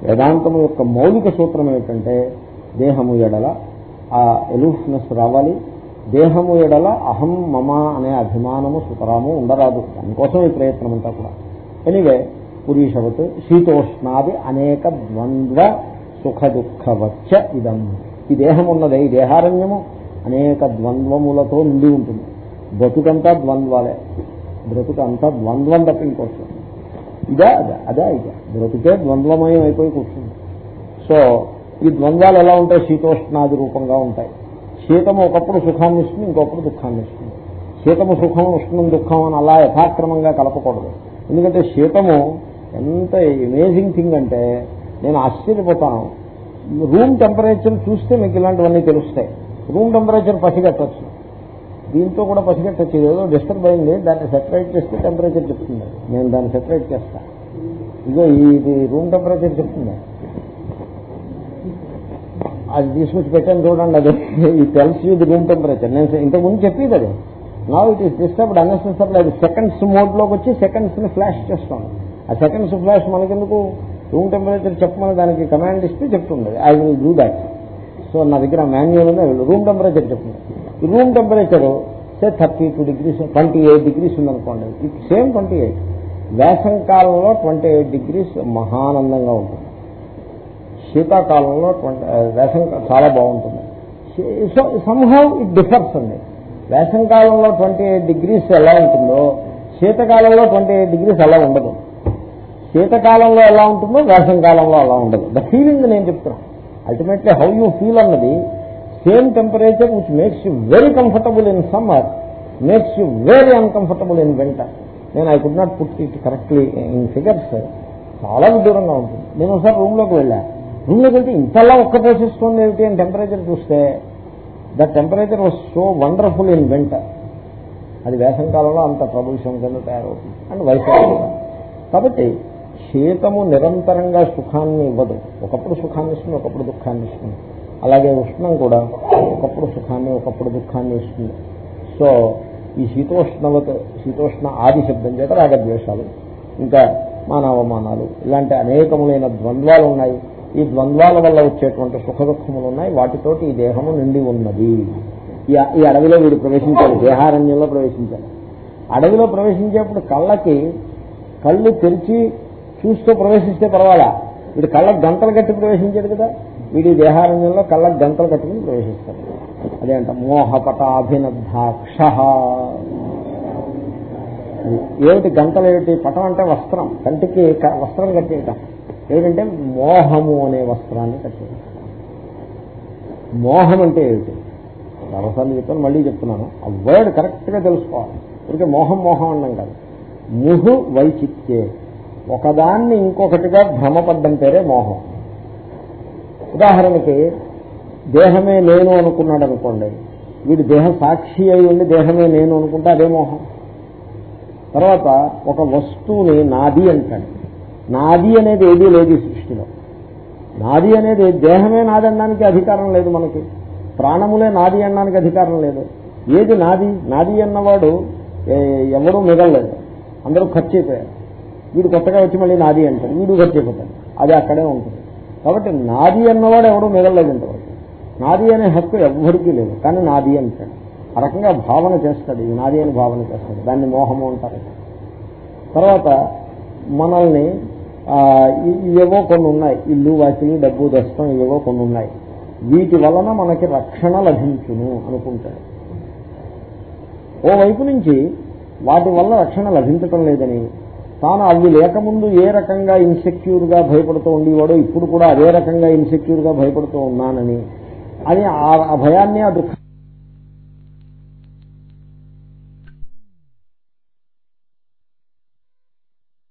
వేదాంతము యొక్క మౌలిక సూత్రం ఏంటంటే దేహము ఎడల ఆ ఎలూఫ్నెస్ రావాలి దేహము ఎడల అహం మమ అనే అభిమానము సుతరాము ఉండరాదు. దానికోసం ఈ ప్రయత్నం అంతా కూడా. ఎనివే పురీషవత్ శీతోష్ణాది అనేక ద్వంద్వ సుఖ దుఃఖవచ్చ ఇదం. ఈ దేహం ఉన్నదే ఈ దేహారణ్యము అనేక ద్వంద్వములతో నిండి ఉంటుంది. బ్రతుకంతా ద్వంద్వాలే. బ్రతుకంతా ద్వంద్వం తప్ప ఇదే అదే అదే ఇదే. బ్రతుకే ద్వంద్వమయం అయిపోయి కూర్చుంది. సో ఈ ద్వంద్వాలు ఎలా ఉంటాయి? శీతోష్ణాది రూపంగా ఉంటాయి. శీతము ఒకప్పుడు సుఖాన్ని ఇస్తుంది ఇంకొకప్పుడు దుఃఖాన్ని ఇస్తుంది. శీతము సుఖం ఉష్ణం దుఃఖం అని అలా యథాక్రమంగా కలపకూడదు. ఎందుకంటే శీతము ఎంత అమేజింగ్ థింగ్ అంటే నేను ఆశ్చర్యపోతాను. రూమ్ టెంపరేచర్ చూస్తే మీకు ఇలాంటివన్నీ తెలుస్తాయి. రూమ్ టెంపరేచర్ పసిగట్టచ్చు. దీంతో కూడా పసిగట్టచ్చు. ఏదో డిస్టర్బ్ అయింది దాన్ని సెపరేట్ చేస్తే టెంపరేచర్ చెప్తుంది. నేను దాన్ని సెపరేట్ చేస్తాను ఇదో ఇది రూమ్ టెంపరేచర్ చెప్తుంది. అది తీసుకొచ్చి పెట్టాను చూడండి అది ఈ tells you the room temperature. నేను ఇంతకుముందు చెప్పేది అది. నా ఇట్ ఈస్ డిస్టర్బ్డ్ అన్నెసెసరీ అది సెకండ్స్ మోడ్లోకి వచ్చి సెకండ్స్ని ఫ్లాష్ చేస్తాను ఆ సెకండ్స్ ఫ్లాష్ మనకెందుకు? రూమ్ టెంపరేచర్ చెప్పమని దానికి కమాండ్ ఇస్తే చెప్తుంది I will do that so నా దగ్గర మాన్యువల్ ఉంది రూమ్ టెంపరేచర్ చెప్తుంది. Room temperature say thirty two degrees twenty eight degrees ఉందనుకోండి. ఇట్ సేమ్ ట్వంటీ ఎయిట్ వేసంకాలంలో ట్వంటీ ఎయిట్ డిగ్రీస్ మహానందంగా ఉంటుంది. శీతాకాలంలో ట్వంటీ వేసం చాలా బాగుంటుంది. సో సంహౌ ఇట్ డిఫర్స్ అండి. వేసం కాలంలో ట్వంటీ ఎయిట్ డిగ్రీస్ ఎలా ఉంటుందో శీతకాలంలో ట్వంటీ ఎయిట్ డిగ్రీస్ అలా ఉండదు. శీతకాలంలో ఎలా ఉంటుందో వేసవి కాలంలో అలా ఉండదు. ద ఫీలింగ్ నేను చెప్తున్నా. అల్టిమేట్లీ హౌ యూ ఫీల్ అన్నది same temperature which makes you very comfortable in summer makes you very uncomfortable in winter నేను I could not put it correctly in figures చాలా విదూరంగా ఉంటుంది. నేను ఒకసారి రూమ్లోకి వెళ్ళాను రూమ్లోకి ఇంతలా ఒక్క పోషిస్తుంది ఏమిటి అని టెంపరేచర్ చూస్తే the temperature was so wonderful in winter అది వేసం కాలంలో అంత ట్రబుల్సం కింద తయారవుతుంది. అండ్ వైశాఖ కాబట్టి శీతము నిరంతరంగా సుఖాన్ని ఇవ్వదు. ఒకప్పుడు సుఖాన్ని ఇస్తుంది ఒకప్పుడు దుఃఖాన్ని ఇస్తుంది. అలాగే ఉష్ణం కూడా ఒకప్పుడు సుఖాన్ని ఒకప్పుడు దుఃఖాన్ని ఇస్తుంది. సో ఈ శీతోష్ణవత శీతోష్ణ ఆది శబ్దం చేత రాగద్వేషాలు. ఇంకా మానవమానాలు. ఇలాంటి అనేకములైన ద్వంద్వాలు ఉన్నాయి. ఈ ద్వంద్వాల వల్ల వచ్చేటువంటి సుఖ దుఃఖములు ఉన్నాయి వాటితోటి ఈ దేహము నిండి ఉన్నది. ఈ అడవిలో వీడు ప్రవేశించాడు. దేహారణ్యంలో ప్రవేశించాడు. అడవిలో ప్రవేశించేప్పుడు కళ్ళకి కళ్ళు తెరిచి చూస్తూ ప్రవేశిస్తే పర్వాలా? వీడు కళ్ళకు గంటలు కట్టి ప్రవేశించాడు కదా. వీడి దేహారణ్యంలో కళ్ళకు గంటలు కట్టుకుని ప్రవేశిస్తాడు. అదేంట మోహపటాభినద్ధాక్ష. ఏమిటి గంటలు ఏమిటి పటం అంటే వస్త్రం. కంటికి వస్త్రం కట్టేయటం. ఏమిటంటే మోహము అనే వస్త్రాన్ని కట్టేయటం మోహం అంటే ఏమిటి? చాలాసార్లు చెప్పాను మళ్ళీ చెప్తున్నాను. ఆ వర్డ్ కరెక్ట్గా తెలుసుకోవాలి. ఎందుకంటే మోహం మోహం అన్నం కాదు. ముహు వైచిత్యే ఒకదాన్ని ఇంకొకటిగా భ్రమపడ్డం పేరే మోహం. ఉదాహరణకి దేహమే నేను అనుకున్నాడు అనుకోండి. వీడు దేహ సాక్షి అయి ఉండి దేహమే నేను అనుకుంటే అదే మోహం. తర్వాత ఒక వస్తువుని నాది అంటాడు. నాది అనేది ఏదీ లేదు సృష్టిలో. నాది అనేది దేహమే నాది అనడానికి అధికారం లేదు మనకి. ప్రాణములే నాది అనడానికి అధికారం లేదు. ఏది నాది? నాది అన్నవాడు ఎవరూ మిగలలేదు. అందరూ ఖర్చు అయిపోయారు వీడు కొత్తగా వచ్చి మళ్ళీ నాది అంటాడు వీడు ఖర్చు అయిపోతాడు అది అక్కడే ఉంటుంది. కాబట్టి నాది అన్నవాడు ఎవడూ మిగలలేదు ఇంతవరకు. నాది అనే హక్కు ఎవ్వరికీ లేదు. కానీ నాది అంటాడు. ఆ రకంగా భావన చేస్తాడు. ఇది నాది అని భావన చేస్తాడు. దాన్ని మోహము అంటారు. తర్వాత మనల్ని ఇవేవో కొన్ని ఉన్నాయి. ఇల్లు వాకిలు డబ్బు దస్తం ఇవేవో కొన్ని ఉన్నాయి. వీటి వలన మనకి రక్షణ లభించును అనుకుంటాడు ఓ వైపు నుంచి వాటి వల్ల రక్షణ లభించటం లేదని తాను అవి లేకముందు ఏ రకంగా ఇన్సెక్యూర్గా భయపడుతూ ఉండేవాడో ఇప్పుడు కూడా అదే రకంగా ఇన్సెక్యూర్గా భయపడుతూ ఉన్నానని అని ఆ భయాన్ని ఆ దుఃఖం